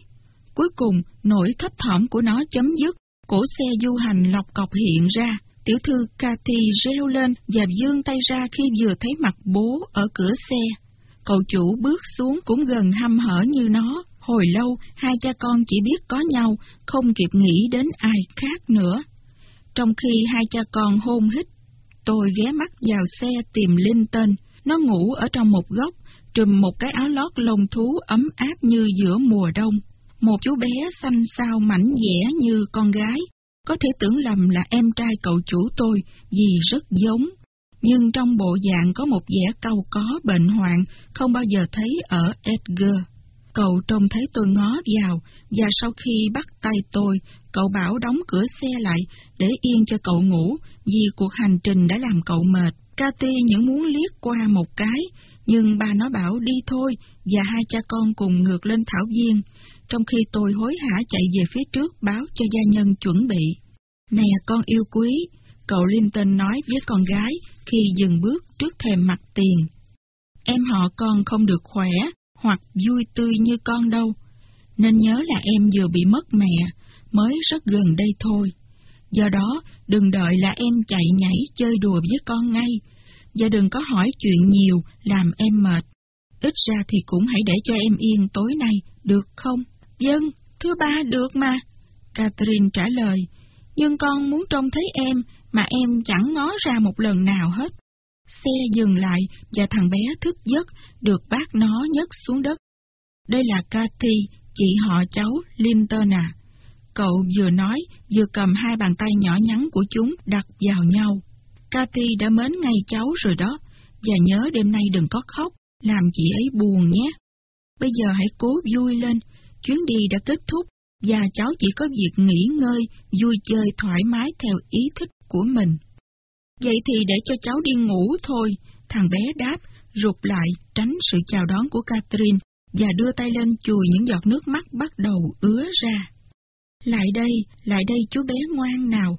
Cuối cùng, nỗi thấp thỏm của nó chấm dứt, cổ xe du hành lọc cọc hiện ra. Tiểu thư Cathy reo lên và dương tay ra khi vừa thấy mặt bố ở cửa xe. Cậu chủ bước xuống cũng gần hăm hở như nó. Hồi lâu, hai cha con chỉ biết có nhau, không kịp nghĩ đến ai khác nữa. Trong khi hai cha con hôn hít, tôi ghé mắt vào xe tìm linh tên Nó ngủ ở trong một góc, trùm một cái áo lót lông thú ấm áp như giữa mùa đông. Một chú bé xanh xao mảnh dẻ như con gái, có thể tưởng lầm là em trai cậu chủ tôi vì rất giống. Nhưng trong bộ dạng có một vẻ cau có bệnh hoạn không bao giờ thấy ở Edgar. Cậu trông thấy tôi ngó vào, và sau khi bắt tay tôi, cậu bảo đóng cửa xe lại để yên cho cậu ngủ, vì cuộc hành trình đã làm cậu mệt. Cathy những muốn liếc qua một cái, nhưng bà nó bảo đi thôi, và hai cha con cùng ngược lên thảo viên, trong khi tôi hối hả chạy về phía trước báo cho gia nhân chuẩn bị. Nè con yêu quý, cậu Linton nói với con gái khi dừng bước trước thềm mặt tiền. Em họ con không được khỏe, hoặc vui tươi như con đâu, nên nhớ là em vừa bị mất mẹ, mới rất gần đây thôi. Do đó, đừng đợi là em chạy nhảy chơi đùa với con ngay, và đừng có hỏi chuyện nhiều làm em mệt. ít ra thì cũng hãy để cho em yên tối nay, được không? Vâng, thứ ba, được mà. Catherine trả lời, nhưng con muốn trông thấy em mà em chẳng ngó ra một lần nào hết. Xe dừng lại và thằng bé thức giấc được bác nó nhấc xuống đất. Đây là Cathy, chị họ cháu Linton à. Cậu vừa nói, vừa cầm hai bàn tay nhỏ nhắn của chúng đặt vào nhau. Cathy đã mến ngay cháu rồi đó, và nhớ đêm nay đừng có khóc, làm chị ấy buồn nhé. Bây giờ hãy cố vui lên, chuyến đi đã kết thúc, và cháu chỉ có việc nghỉ ngơi, vui chơi thoải mái theo ý thích của mình. Vậy thì để cho cháu đi ngủ thôi, thằng bé đáp, rụt lại, tránh sự chào đón của Catherine, và đưa tay lên chùi những giọt nước mắt bắt đầu ứa ra. Lại đây, lại đây chú bé ngoan nào.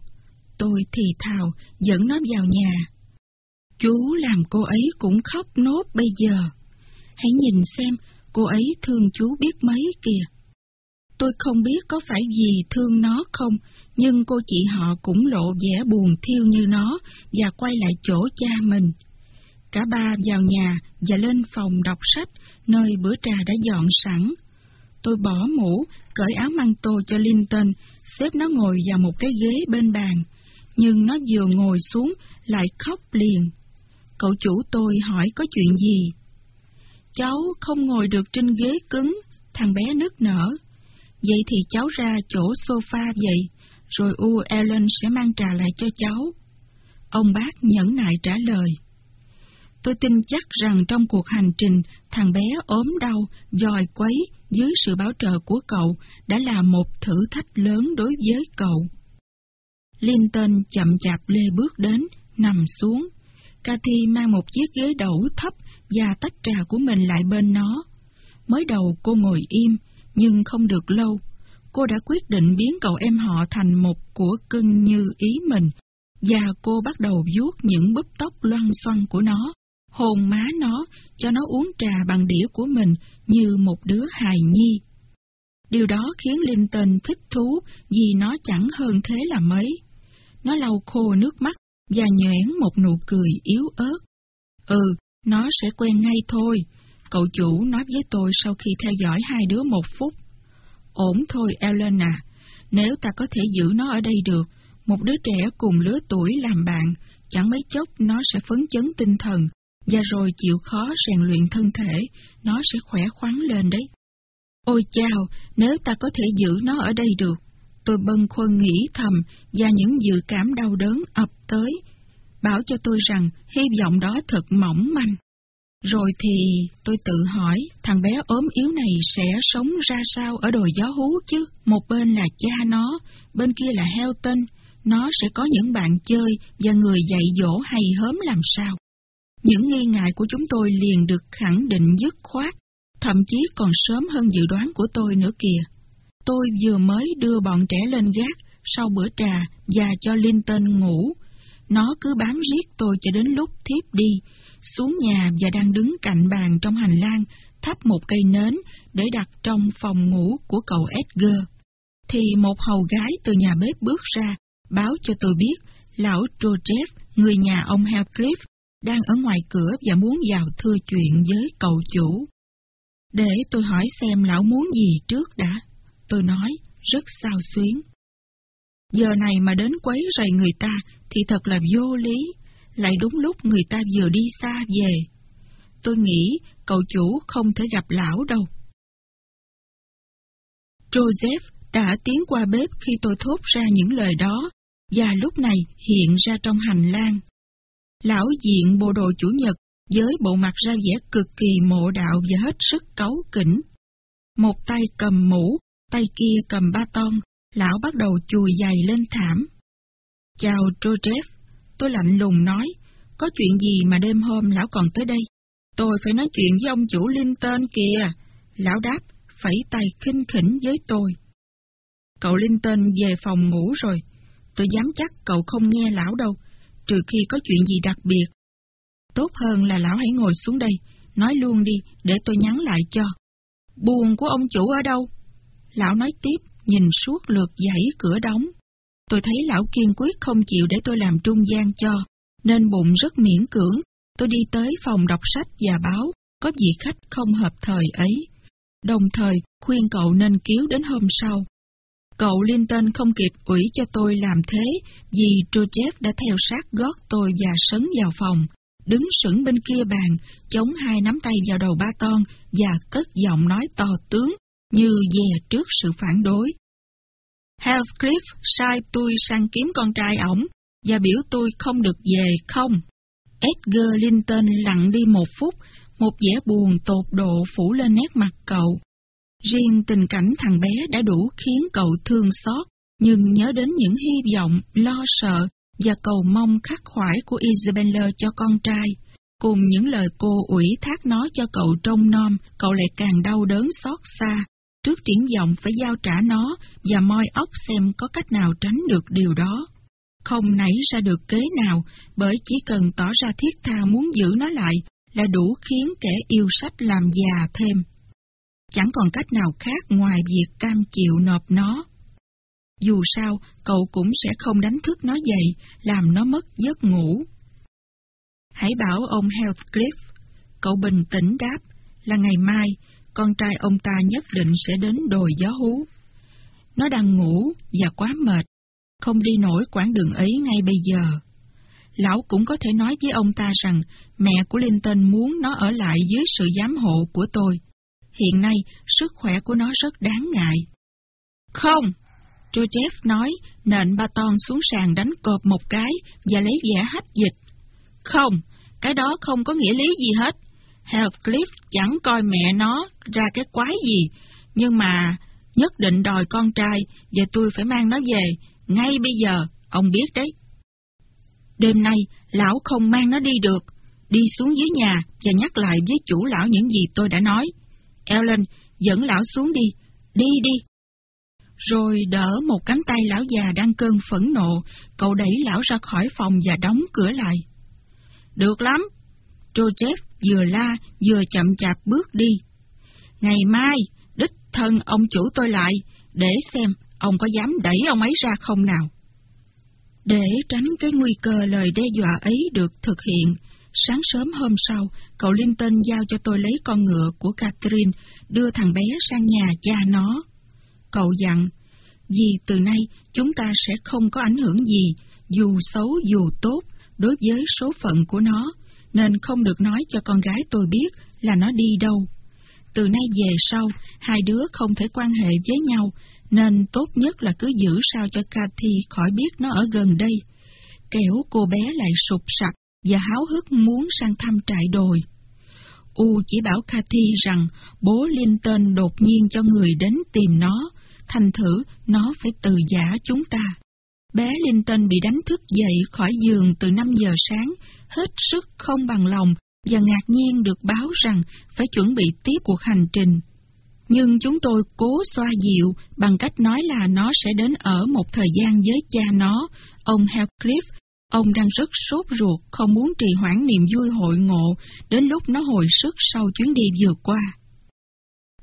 Tôi thì thào, dẫn nó vào nhà. Chú làm cô ấy cũng khóc nốt bây giờ. Hãy nhìn xem, cô ấy thương chú biết mấy kìa. Tôi không biết có phải vì thương nó không, nhưng cô chị họ cũng lộ vẻ buồn thiêu như nó và quay lại chỗ cha mình. Cả ba vào nhà và lên phòng đọc sách, nơi bữa trà đã dọn sẵn. Tôi bỏ mũ, cởi áo măng tô cho Linton, xếp nó ngồi vào một cái ghế bên bàn. Nhưng nó vừa ngồi xuống, lại khóc liền. Cậu chủ tôi hỏi có chuyện gì? Cháu không ngồi được trên ghế cứng, thằng bé nức nở. Vậy thì cháu ra chỗ sofa vậy, rồi U Ellen sẽ mang trà lại cho cháu. Ông bác nhẫn nại trả lời. Tôi tin chắc rằng trong cuộc hành trình, thằng bé ốm đau, dòi quấy dưới sự bảo trợ của cậu đã là một thử thách lớn đối với cậu. Linton chậm chạp lê bước đến, nằm xuống. Cathy mang một chiếc ghế đẩu thấp và tách trà của mình lại bên nó. Mới đầu cô ngồi im, nhưng không được lâu. Cô đã quyết định biến cậu em họ thành một của cưng như ý mình, và cô bắt đầu vuốt những búp tóc loan xoăn của nó, hồn má nó, cho nó uống trà bằng đĩa của mình như một đứa hài nhi. Điều đó khiến Linton thích thú vì nó chẳng hơn thế là mấy. Nó lau khô nước mắt và nhoẻn một nụ cười yếu ớt. Ừ, nó sẽ quen ngay thôi, cậu chủ nói với tôi sau khi theo dõi hai đứa một phút. Ổn thôi, Ellen à, nếu ta có thể giữ nó ở đây được, một đứa trẻ cùng lứa tuổi làm bạn, chẳng mấy chốc nó sẽ phấn chấn tinh thần, và rồi chịu khó rèn luyện thân thể, nó sẽ khỏe khoắn lên đấy. Ôi chao, nếu ta có thể giữ nó ở đây được, tôi bâng khuâng nghĩ thầm và những dự cảm đau đớn ập tới, bảo cho tôi rằng hy vọng đó thật mỏng manh. Rồi thì tôi tự hỏi thằng bé ốm yếu này sẽ sống ra sao ở đồi gió hú chứ? Một bên là cha nó, bên kia là heo tên, nó sẽ có những bạn chơi và người dạy dỗ hay hớm làm sao? Những nghi ngại của chúng tôi liền được khẳng định dứt khoát, thậm chí còn sớm hơn dự đoán của tôi nữa kìa. Tôi vừa mới đưa bọn trẻ lên gác sau bữa trà và cho Linton ngủ. Nó cứ bám riết tôi cho đến lúc thiếp đi, xuống nhà và đang đứng cạnh bàn trong hành lang, thắp một cây nến để đặt trong phòng ngủ của cậu Edgar. Thì một hầu gái từ nhà bếp bước ra, báo cho tôi biết lão Trochev người nhà ông Heathcliff, đang ở ngoài cửa và muốn vào thưa chuyện với cậu chủ. Để tôi hỏi xem lão muốn gì trước đã. Tôi nói, rất sao xuyến. Giờ này mà đến quấy rầy người ta thì thật là vô lý lại đúng lúc người ta vừa đi xa về. Tôi nghĩ cậu chủ không thể gặp lão đâu. Joseph đã tiến qua bếp khi tôi thốt ra những lời đó, và lúc này hiện ra trong hành lang. Lão diện bộ đồ chủ nhật với bộ mặt ra vẻ cực kỳ mộ đạo và hết sức cấu kỉnh. Một tay cầm mũ, tay kia cầm ba ton, lão bắt đầu chùi giày lên thảm. Chào Joseph, Tôi lạnh lùng nói, có chuyện gì mà đêm hôm lão còn tới đây? Tôi phải nói chuyện với ông chủ Linton kìa. Lão đáp, phẩy tay khinh khỉnh với tôi. Cậu Linton về phòng ngủ rồi. Tôi dám chắc cậu không nghe lão đâu, trừ khi có chuyện gì đặc biệt. Tốt hơn là lão hãy ngồi xuống đây, nói luôn đi, để tôi nhắn lại cho. Buồn của ông chủ ở đâu? Lão nói tiếp, nhìn suốt lượt dãy cửa đóng. Tôi thấy lão kiên quyết không chịu để tôi làm trung gian cho, nên bụng rất miễn cưỡng. Tôi đi tới phòng đọc sách và báo, có vị khách không hợp thời ấy, đồng thời khuyên cậu nên cứu đến hôm sau. Cậu Linton không kịp ủy cho tôi làm thế vì Trochev đã theo sát gót tôi và sấn vào phòng, đứng sững bên kia bàn, chống hai nắm tay vào đầu ba con và cất giọng nói to tướng như dè trước sự phản đối. Heathcliff sai tôi sang kiếm con trai ổng và biểu tôi không được về không. Edgar Linton lặng đi một phút, một vẻ buồn tột độ phủ lên nét mặt cậu. Riêng tình cảnh thằng bé đã đủ khiến cậu thương xót, nhưng nhớ đến những hy vọng, lo sợ và cầu mong khắc khoải của Isabella cho con trai, cùng những lời cô ủy thác nó cho cậu trông nom, cậu lại càng đau đớn xót xa, trước triển vọng phải giao trả nó và moi óc xem có cách nào tránh được điều đó. Không nảy ra được kế nào, bởi chỉ cần tỏ ra thiết tha muốn giữ nó lại là đủ khiến kẻ yêu sách làm già thêm. Chẳng còn cách nào khác ngoài việc cam chịu nộp nó. Dù sao, cậu cũng sẽ không đánh thức nó dậy, làm nó mất giấc ngủ. Hãy bảo ông Heathcliff, cậu bình tĩnh đáp, là ngày mai, con trai ông ta nhất định sẽ đến đồi gió hú. Nó đang ngủ và quá mệt, không đi nổi quãng đường ấy ngay bây giờ. Lão cũng có thể nói với ông ta rằng mẹ của Linton muốn nó ở lại dưới sự giám hộ của tôi. Hiện nay, sức khỏe của nó rất đáng ngại. Không! Joseph nói, nện ba ton xuống sàn đánh cộp một cái và lấy vẻ hách dịch. Không, cái đó không có nghĩa lý gì hết. Heathcliff chẳng coi mẹ nó ra cái quái gì, nhưng mà nhất định đòi con trai và tôi phải mang nó về, ngay bây giờ, ông biết đấy. Đêm nay, lão không mang nó đi được, đi xuống dưới nhà và nhắc lại với chủ lão những gì tôi đã nói. Ellen, dẫn lão xuống đi, đi đi. Rồi đỡ một cánh tay lão già đang cơn phẫn nộ, cậu đẩy lão ra khỏi phòng và đóng cửa lại. Được lắm. Joseph vừa la vừa chậm chạp bước đi. Ngày mai, đích thân ông chủ tôi lại, để xem ông có dám đẩy ông ấy ra không nào. Để tránh cái nguy cơ lời đe dọa ấy được thực hiện, sáng sớm hôm sau, cậu Linton giao cho tôi lấy con ngựa của Catherine, đưa thằng bé sang nhà cha nó. Cậu dặn, vì từ nay chúng ta sẽ không có ảnh hưởng gì, dù xấu dù tốt, đối với số phận của nó, nên không được nói cho con gái tôi biết là nó đi đâu. Từ nay về sau, hai đứa không thể quan hệ với nhau, nên tốt nhất là cứ giữ sao cho Cathy khỏi biết nó ở gần đây. Kẻo cô bé lại sụp sặc và háo hức muốn sang thăm trại đồi. U chỉ bảo Cathy rằng bố Linton đột nhiên cho người đến tìm nó, thành thử nó phải từ giả chúng ta. Bé Linton bị đánh thức dậy khỏi giường từ 5 giờ sáng, hết sức không bằng lòng và ngạc nhiên được báo rằng phải chuẩn bị tiếp cuộc hành trình. Nhưng chúng tôi cố xoa dịu bằng cách nói là nó sẽ đến ở một thời gian với cha nó, ông Hellcliff. Ông đang rất sốt ruột, không muốn trì hoãn niềm vui hội ngộ đến lúc nó hồi sức sau chuyến đi vừa qua.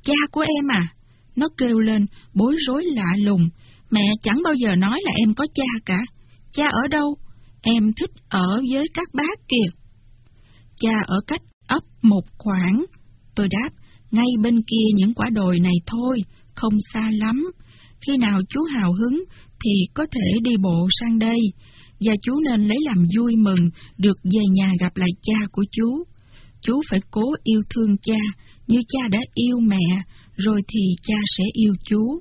Cha của em à? Nó kêu lên, bối rối lạ lùng. Mẹ chẳng bao giờ nói là em có cha cả. Cha ở đâu? Em thích ở với các bác kìa. Cha ở cách ấp một khoảng. Tôi đáp, ngay bên kia những quả đồi này thôi, không xa lắm. Khi nào chú hào hứng thì có thể đi bộ sang đây, và chú nên lấy làm vui mừng được về nhà gặp lại cha của chú. Chú phải cố yêu thương cha, như cha đã yêu mẹ, rồi thì cha sẽ yêu chú.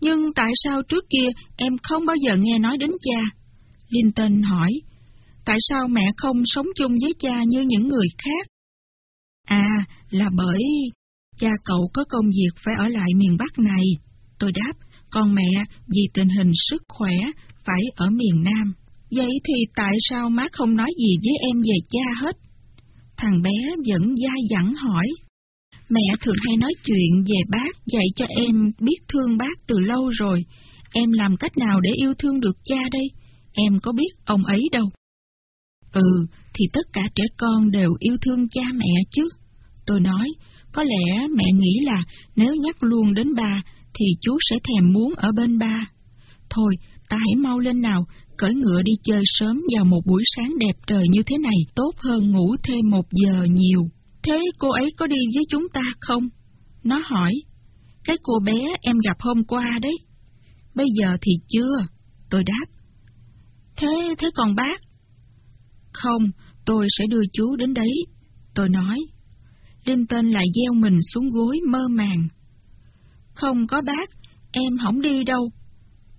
Nhưng tại sao trước kia em không bao giờ nghe nói đến cha? Linton hỏi, tại sao mẹ không sống chung với cha như những người khác? À, là bởi cha cậu có công việc phải ở lại miền Bắc này. Tôi đáp, còn mẹ vì tình hình sức khỏe phải ở miền Nam. Vậy thì tại sao má không nói gì với em về cha hết? Thằng bé vẫn dai dẳng hỏi. Mẹ thường hay nói chuyện về bác dạy cho em biết thương bác từ lâu rồi. Em làm cách nào để yêu thương được cha đây? Em có biết ông ấy đâu. Ừ, thì tất cả trẻ con đều yêu thương cha mẹ chứ. Tôi nói, có lẽ mẹ nghĩ là nếu nhắc luôn đến ba, thì chú sẽ thèm muốn ở bên ba. Thôi, ta hãy mau lên nào, cởi ngựa đi chơi sớm vào một buổi sáng đẹp trời như thế này tốt hơn ngủ thêm một giờ nhiều. Thế cô ấy có đi với chúng ta không? Nó hỏi. Cái cô bé em gặp hôm qua đấy. Bây giờ thì chưa, tôi đáp. Thế, thế còn bác? Không, tôi sẽ đưa chú đến đấy, tôi nói. Linh tên lại gieo mình xuống gối mơ màng. Không có bác, em không đi đâu.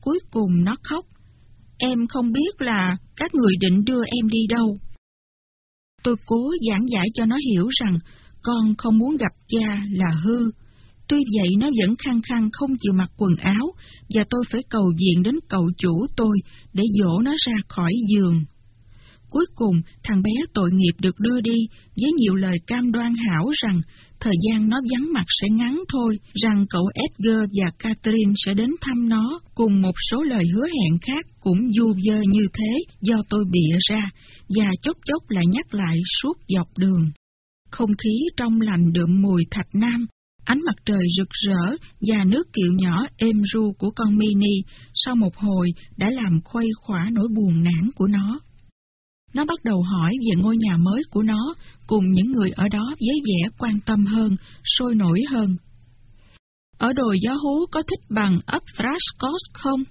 Cuối cùng nó khóc. Em không biết là các người định đưa em đi đâu. Tôi cố giảng giải cho nó hiểu rằng con không muốn gặp cha là hư. Tuy vậy nó vẫn khăng khăng không chịu mặc quần áo và tôi phải cầu viện đến cậu chủ tôi để dỗ nó ra khỏi giường. Cuối cùng, thằng bé tội nghiệp được đưa đi với nhiều lời cam đoan hảo rằng thời gian nó vắng mặt sẽ ngắn thôi, rằng cậu Edgar và Catherine sẽ đến thăm nó, cùng một số lời hứa hẹn khác cũng du dơ như thế do tôi bịa ra, và chốc chốc lại nhắc lại suốt dọc đường. Không khí trong lành đượm mùi thạch nam, ánh mặt trời rực rỡ và nước kiệu nhỏ êm ru của con mini sau một hồi đã làm khuây khỏa nỗi buồn nản của nó. Nó bắt đầu hỏi về ngôi nhà mới của nó, cùng những người ở đó với vẻ quan tâm hơn, sôi nổi hơn. Ở đồi gió hú có thích bằng ấp Thrashcott không?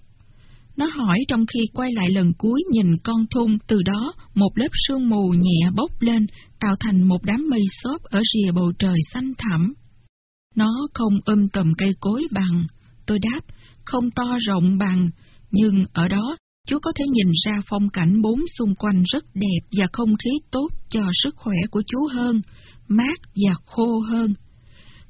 Nó hỏi trong khi quay lại lần cuối nhìn con thun, từ đó một lớp sương mù nhẹ bốc lên, tạo thành một đám mây xốp ở rìa bầu trời xanh thẳm. Nó không um tầm cây cối bằng, tôi đáp, không to rộng bằng, nhưng ở đó Chú có thể nhìn ra phong cảnh bốn xung quanh rất đẹp và không khí tốt cho sức khỏe của chú hơn, mát và khô hơn.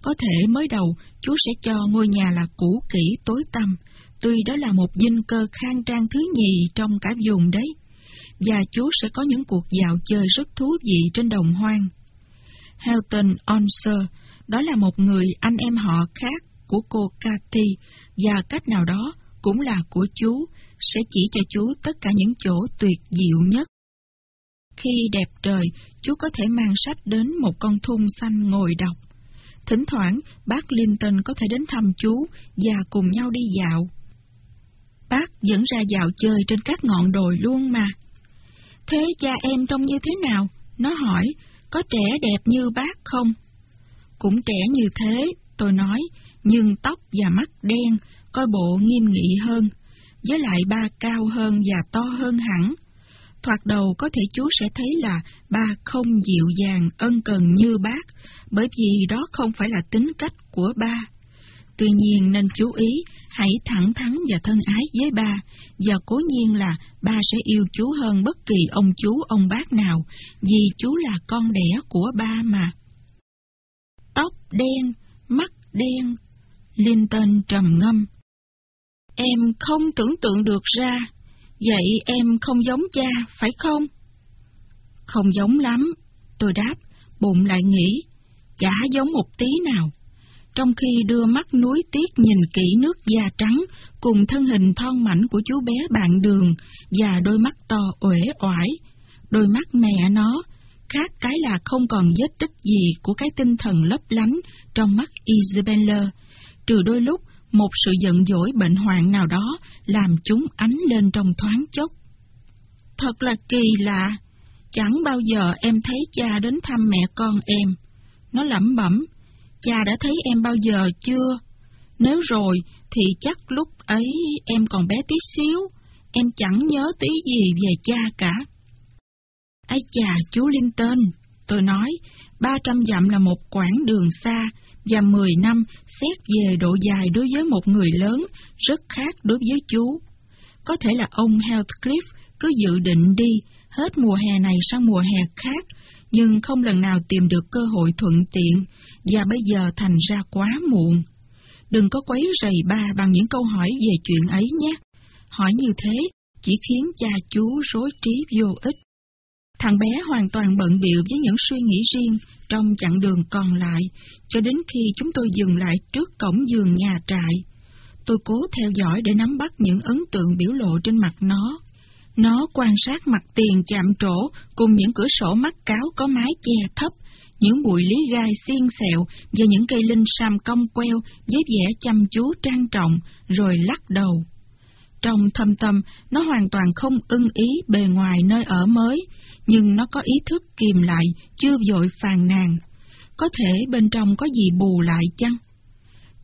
Có thể mới đầu chú sẽ cho ngôi nhà là cũ kỹ tối tăm, tuy đó là một dinh cơ khang trang thứ nhì trong cả vùng đấy, và chú sẽ có những cuộc dạo chơi rất thú vị trên đồng hoang. Helton Onser, đó là một người anh em họ khác của cô Cathy, và cách nào đó cũng là của chú, sẽ chỉ cho chú tất cả những chỗ tuyệt diệu nhất. Khi đẹp trời, chú có thể mang sách đến một con thung xanh ngồi đọc. Thỉnh thoảng, bác Linton có thể đến thăm chú và cùng nhau đi dạo. Bác dẫn ra dạo chơi trên các ngọn đồi luôn mà. Thế cha em trông như thế nào? Nó hỏi, có trẻ đẹp như bác không? Cũng trẻ như thế, tôi nói, nhưng tóc và mắt đen, coi bộ nghiêm nghị hơn với lại ba cao hơn và to hơn hẳn. Thoạt đầu có thể chú sẽ thấy là ba không dịu dàng, ân cần như bác, bởi vì đó không phải là tính cách của ba. Tuy nhiên nên chú ý, hãy thẳng thắn và thân ái với ba, và cố nhiên là ba sẽ yêu chú hơn bất kỳ ông chú ông bác nào, vì chú là con đẻ của ba mà. Tóc đen, mắt đen, Linton trầm ngâm. Em không tưởng tượng được ra, vậy em không giống cha, phải không? Không giống lắm, tôi đáp, bụng lại nghĩ, chả giống một tí nào. Trong khi đưa mắt núi tiếc nhìn kỹ nước da trắng cùng thân hình thon mảnh của chú bé bạn đường và đôi mắt to uể oải, đôi mắt mẹ nó, khác cái là không còn vết tích gì của cái tinh thần lấp lánh trong mắt Isabella, trừ đôi lúc một sự giận dỗi bệnh hoạn nào đó làm chúng ánh lên trong thoáng chốc. Thật là kỳ lạ, chẳng bao giờ em thấy cha đến thăm mẹ con em. Nó lẩm bẩm, cha đã thấy em bao giờ chưa? Nếu rồi thì chắc lúc ấy em còn bé tí xíu, em chẳng nhớ tí gì về cha cả. Ây chà, chú Linton, tôi nói, ba trăm dặm là một quãng đường xa, và 10 năm xét về độ dài đối với một người lớn rất khác đối với chú. Có thể là ông Heathcliff cứ dự định đi hết mùa hè này sang mùa hè khác, nhưng không lần nào tìm được cơ hội thuận tiện, và bây giờ thành ra quá muộn. Đừng có quấy rầy ba bằng những câu hỏi về chuyện ấy nhé. Hỏi như thế chỉ khiến cha chú rối trí vô ích. Thằng bé hoàn toàn bận biệu với những suy nghĩ riêng trong chặng đường còn lại, cho đến khi chúng tôi dừng lại trước cổng giường nhà trại. Tôi cố theo dõi để nắm bắt những ấn tượng biểu lộ trên mặt nó. Nó quan sát mặt tiền chạm trổ cùng những cửa sổ mắt cáo có mái che thấp, những bụi lý gai xiên xẹo và những cây linh sam cong queo với vẻ chăm chú trang trọng, rồi lắc đầu. Trong thâm tâm, nó hoàn toàn không ưng ý bề ngoài nơi ở mới, nhưng nó có ý thức kìm lại, chưa vội phàn nàn. Có thể bên trong có gì bù lại chăng?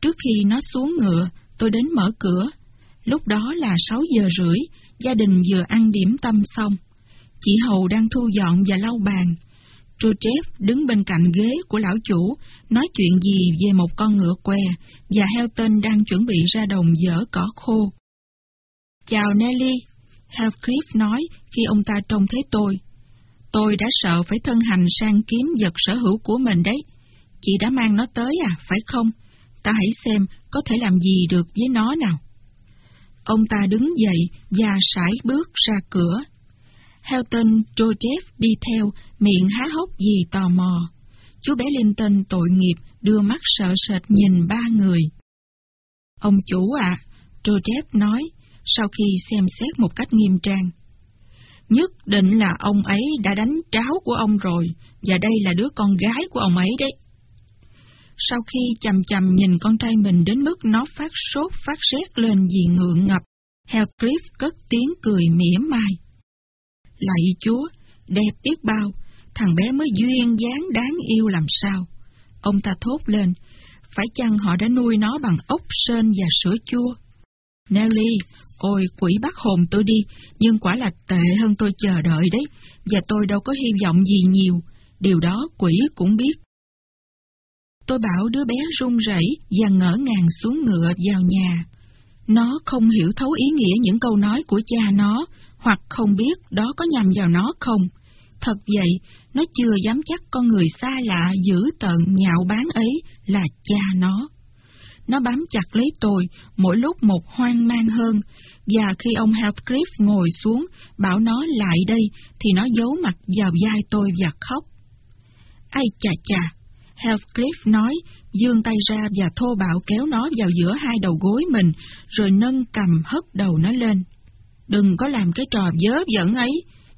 Trước khi nó xuống ngựa, tôi đến mở cửa. Lúc đó là 6 giờ rưỡi, gia đình vừa ăn điểm tâm xong. Chị Hầu đang thu dọn và lau bàn. Trochev đứng bên cạnh ghế của lão chủ, nói chuyện gì về một con ngựa què, và Helton đang chuẩn bị ra đồng dỡ cỏ khô. Chào Nelly, Heathcliff nói khi ông ta trông thấy tôi. Tôi đã sợ phải thân hành sang kiếm vật sở hữu của mình đấy. Chị đã mang nó tới à, phải không? Ta hãy xem có thể làm gì được với nó nào. Ông ta đứng dậy và sải bước ra cửa. Helton Joseph đi theo, miệng há hốc vì tò mò. Chú bé Linton tội nghiệp đưa mắt sợ sệt nhìn ba người. Ông chủ ạ, à, Joseph nói, sau khi xem xét một cách nghiêm trang. Nhất định là ông ấy đã đánh cháu của ông rồi, và đây là đứa con gái của ông ấy đấy. Sau khi chầm chầm nhìn con trai mình đến mức nó phát sốt phát rét lên vì ngượng ngập, Heathcliff cất tiếng cười mỉa mai. Lạy chúa, đẹp biết bao, thằng bé mới duyên dáng đáng yêu làm sao. Ông ta thốt lên, phải chăng họ đã nuôi nó bằng ốc sên và sữa chua? Nelly, ôi quỷ bắt hồn tôi đi, nhưng quả là tệ hơn tôi chờ đợi đấy, và tôi đâu có hy vọng gì nhiều, điều đó quỷ cũng biết. Tôi bảo đứa bé run rẩy và ngỡ ngàng xuống ngựa vào nhà. Nó không hiểu thấu ý nghĩa những câu nói của cha nó, hoặc không biết đó có nhằm vào nó không. Thật vậy, nó chưa dám chắc con người xa lạ dữ tận nhạo báng ấy là cha nó. Nó bám chặt lấy tôi, mỗi lúc một hoang mang hơn, và khi ông Heathcliff ngồi xuống, bảo nó lại đây, thì nó giấu mặt vào vai tôi và khóc. Ai chà chà, Heathcliff nói, dương tay ra và thô bạo kéo nó vào giữa hai đầu gối mình, rồi nâng cầm hất đầu nó lên. Đừng có làm cái trò dớ dẫn ấy,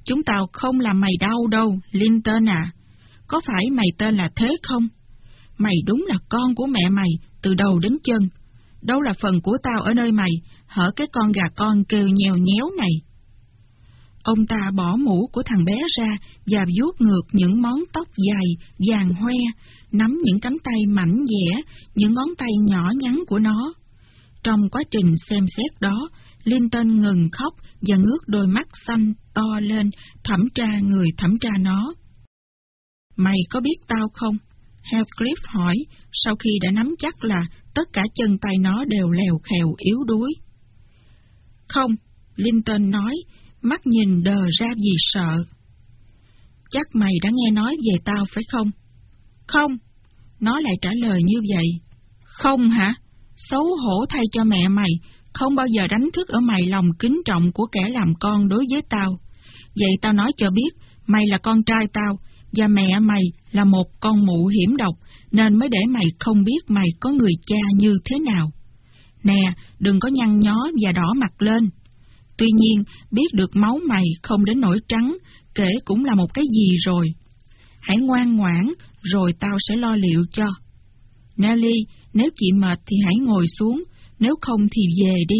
chúng tao không làm mày đau đâu, Linton à. Có phải mày tên là thế không? Mày đúng là con của mẹ mày, từ đầu đến chân. Đâu là phần của tao ở nơi mày, hở cái con gà con kêu nhèo nhéo này. Ông ta bỏ mũ của thằng bé ra và vuốt ngược những món tóc dài, vàng hoe, nắm những cánh tay mảnh dẻ, những ngón tay nhỏ nhắn của nó. Trong quá trình xem xét đó, Linton ngừng khóc và ngước đôi mắt xanh to lên, thẩm tra người thẩm tra nó. Mày có biết tao không? Heathcliff hỏi, sau khi đã nắm chắc là tất cả chân tay nó đều lèo khèo yếu đuối. Không, Linton nói, mắt nhìn đờ ra vì sợ. Chắc mày đã nghe nói về tao phải không? Không, nó lại trả lời như vậy. Không hả? Xấu hổ thay cho mẹ mày, không bao giờ đánh thức ở mày lòng kính trọng của kẻ làm con đối với tao. Vậy tao nói cho biết, mày là con trai tao, và mẹ mày là một con mụ hiểm độc, nên mới để mày không biết mày có người cha như thế nào. Nè, đừng có nhăn nhó và đỏ mặt lên. Tuy nhiên, biết được máu mày không đến nỗi trắng, kể cũng là một cái gì rồi. Hãy ngoan ngoãn, rồi tao sẽ lo liệu cho. Nelly, nếu chị mệt thì hãy ngồi xuống, nếu không thì về đi.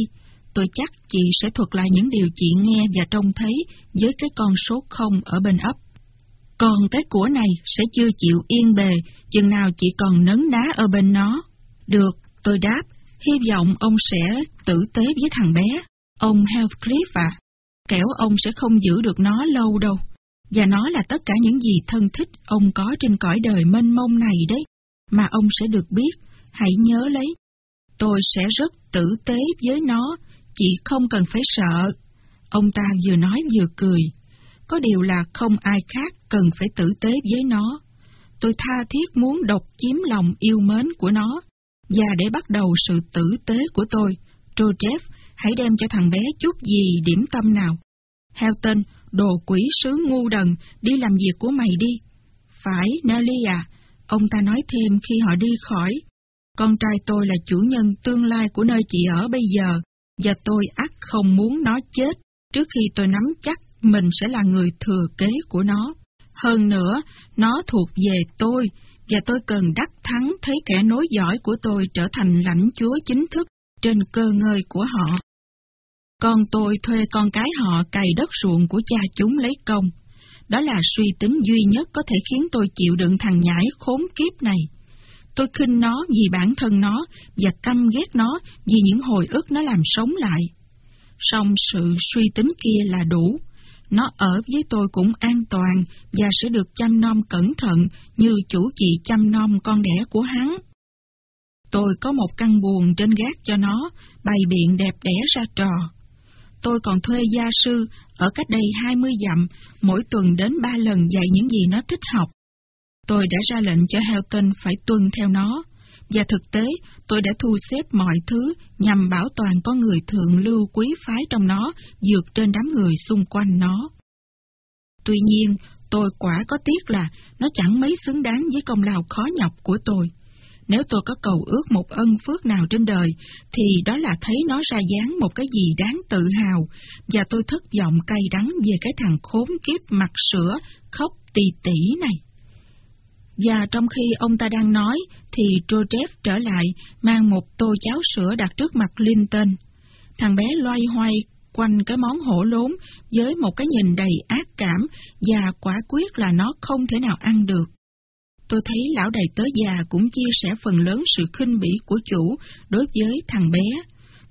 Tôi chắc chị sẽ thuật lại những điều chị nghe và trông thấy với cái con số không ở bên ấp. Còn cái của này sẽ chưa chịu yên bề, chừng nào chỉ còn nấn đá ở bên nó. Được, tôi đáp, hy vọng ông sẽ tử tế với thằng bé. Ông Heathcliff à, kẻo ông sẽ không giữ được nó lâu đâu. Và nó là tất cả những gì thân thích ông có trên cõi đời mênh mông này đấy, mà ông sẽ được biết, hãy nhớ lấy. Tôi sẽ rất tử tế với nó, chị không cần phải sợ. Ông ta vừa nói vừa cười. Có điều là không ai khác cần phải tử tế với nó. Tôi tha thiết muốn độc chiếm lòng yêu mến của nó. Và để bắt đầu sự tử tế của tôi, Joseph, hãy đem cho thằng bé chút gì điểm tâm nào. Helton, đồ quỷ sứ ngu đần, đi làm việc của mày đi. Phải, Nelly à, ông ta nói thêm khi họ đi khỏi. Con trai tôi là chủ nhân tương lai của nơi chị ở bây giờ, và tôi ắt không muốn nó chết trước khi tôi nắm chắc mình sẽ là người thừa kế của nó. Hơn nữa, nó thuộc về tôi, và tôi cần đắc thắng thấy kẻ nối dõi của tôi trở thành lãnh chúa chính thức trên cơ ngơi của họ. Con tôi thuê con cái họ cày đất ruộng của cha chúng lấy công. Đó là suy tính duy nhất có thể khiến tôi chịu đựng thằng nhãi khốn kiếp này. Tôi khinh nó vì bản thân nó và căm ghét nó vì những hồi ức nó làm sống lại. Song sự suy tính kia là đủ. Nó ở với tôi cũng an toàn và sẽ được chăm nom cẩn thận như chủ chị chăm nom con đẻ của hắn. Tôi có một căn buồn trên gác cho nó, bày biện đẹp đẽ ra trò. Tôi còn thuê gia sư ở cách đây 20 dặm, mỗi tuần đến ba lần dạy những gì nó thích học. Tôi đã ra lệnh cho Helton phải tuân theo nó, và thực tế tôi đã thu xếp mọi thứ nhằm bảo toàn con người thượng lưu quý phái trong nó dược trên đám người xung quanh nó. Tuy nhiên, tôi quả có tiếc là nó chẳng mấy xứng đáng với công lao khó nhọc của tôi. Nếu tôi có cầu ước một ân phước nào trên đời, thì đó là thấy nó ra dáng một cái gì đáng tự hào, và tôi thất vọng cay đắng về cái thằng khốn kiếp mặt sữa, khóc tì tỉ này. Và trong khi ông ta đang nói, thì Joseph trở lại, mang một tô cháo sữa đặt trước mặt Linton. Thằng bé loay hoay quanh cái món hổ lốn với một cái nhìn đầy ác cảm và quả quyết là nó không thể nào ăn được. Tôi thấy lão đầy tớ già cũng chia sẻ phần lớn sự khinh bỉ của chủ đối với thằng bé.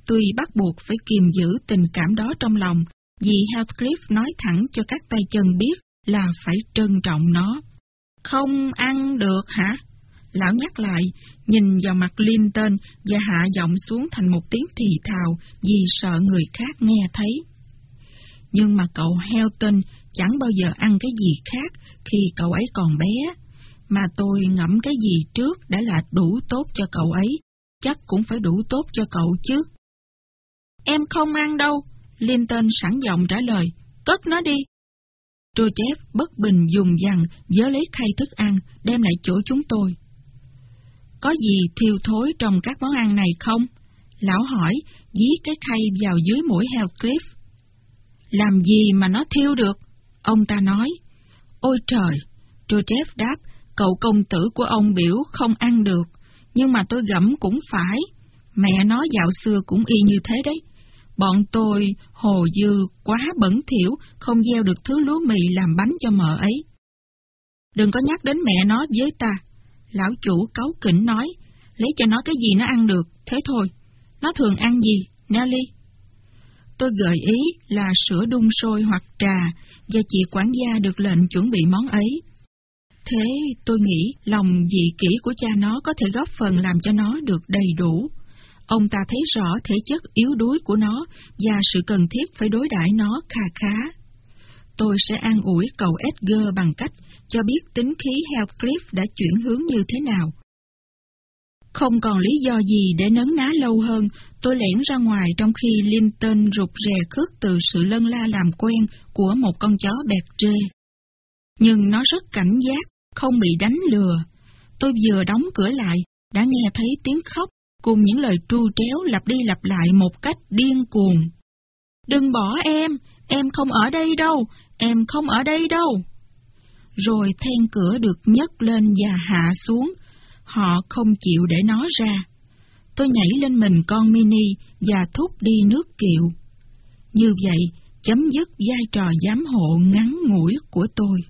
Tuy bắt buộc phải kiềm giữ tình cảm đó trong lòng, vì Heathcliff nói thẳng cho các tay chân biết là phải trân trọng nó. Không ăn được hả? Lão nhắc lại, nhìn vào mặt Linton và hạ giọng xuống thành một tiếng thì thào vì sợ người khác nghe thấy. Nhưng mà cậu Helton chẳng bao giờ ăn cái gì khác khi cậu ấy còn bé mà tôi ngẫm cái gì trước đã là đủ tốt cho cậu ấy, chắc cũng phải đủ tốt cho cậu chứ. Em không ăn đâu, Linton sẵn giọng trả lời, cất nó đi. Joseph bất bình dùng dằn dớ lấy khay thức ăn, đem lại chỗ chúng tôi. Có gì thiêu thối trong các món ăn này không? Lão hỏi, dí cái khay vào dưới mũi Heathcliff. Làm gì mà nó thiêu được? Ông ta nói. Ôi trời! Joseph đáp, Cậu công tử của ông biểu không ăn được, nhưng mà tôi gẫm cũng phải. Mẹ nó dạo xưa cũng y như thế đấy. Bọn tôi hồ dư quá bẩn thỉu, không gieo được thứ lúa mì làm bánh cho mợ ấy. Đừng có nhắc đến mẹ nó với ta. Lão chủ cáu kỉnh nói, lấy cho nó cái gì nó ăn được, thế thôi. Nó thường ăn gì, Nelly? Tôi gợi ý là sữa đun sôi hoặc trà, và chị quản gia được lệnh chuẩn bị món ấy. Thế tôi nghĩ lòng dị kỹ của cha nó có thể góp phần làm cho nó được đầy đủ. Ông ta thấy rõ thể chất yếu đuối của nó và sự cần thiết phải đối đãi nó kha khá. Tôi sẽ an ủi cậu Edgar bằng cách cho biết tính khí Heathcliff đã chuyển hướng như thế nào. Không còn lý do gì để nấn ná lâu hơn, tôi lẻn ra ngoài trong khi Linton rụt rè khước từ sự lân la làm quen của một con chó bẹt trê. Nhưng nó rất cảnh giác, không bị đánh lừa. Tôi vừa đóng cửa lại, đã nghe thấy tiếng khóc cùng những lời tru tréo lặp đi lặp lại một cách điên cuồng. Đừng bỏ em, em không ở đây đâu, em không ở đây đâu. Rồi then cửa được nhấc lên và hạ xuống, họ không chịu để nó ra. Tôi nhảy lên mình con mini và thúc đi nước kiệu. Như vậy, chấm dứt vai trò giám hộ ngắn ngủi của tôi.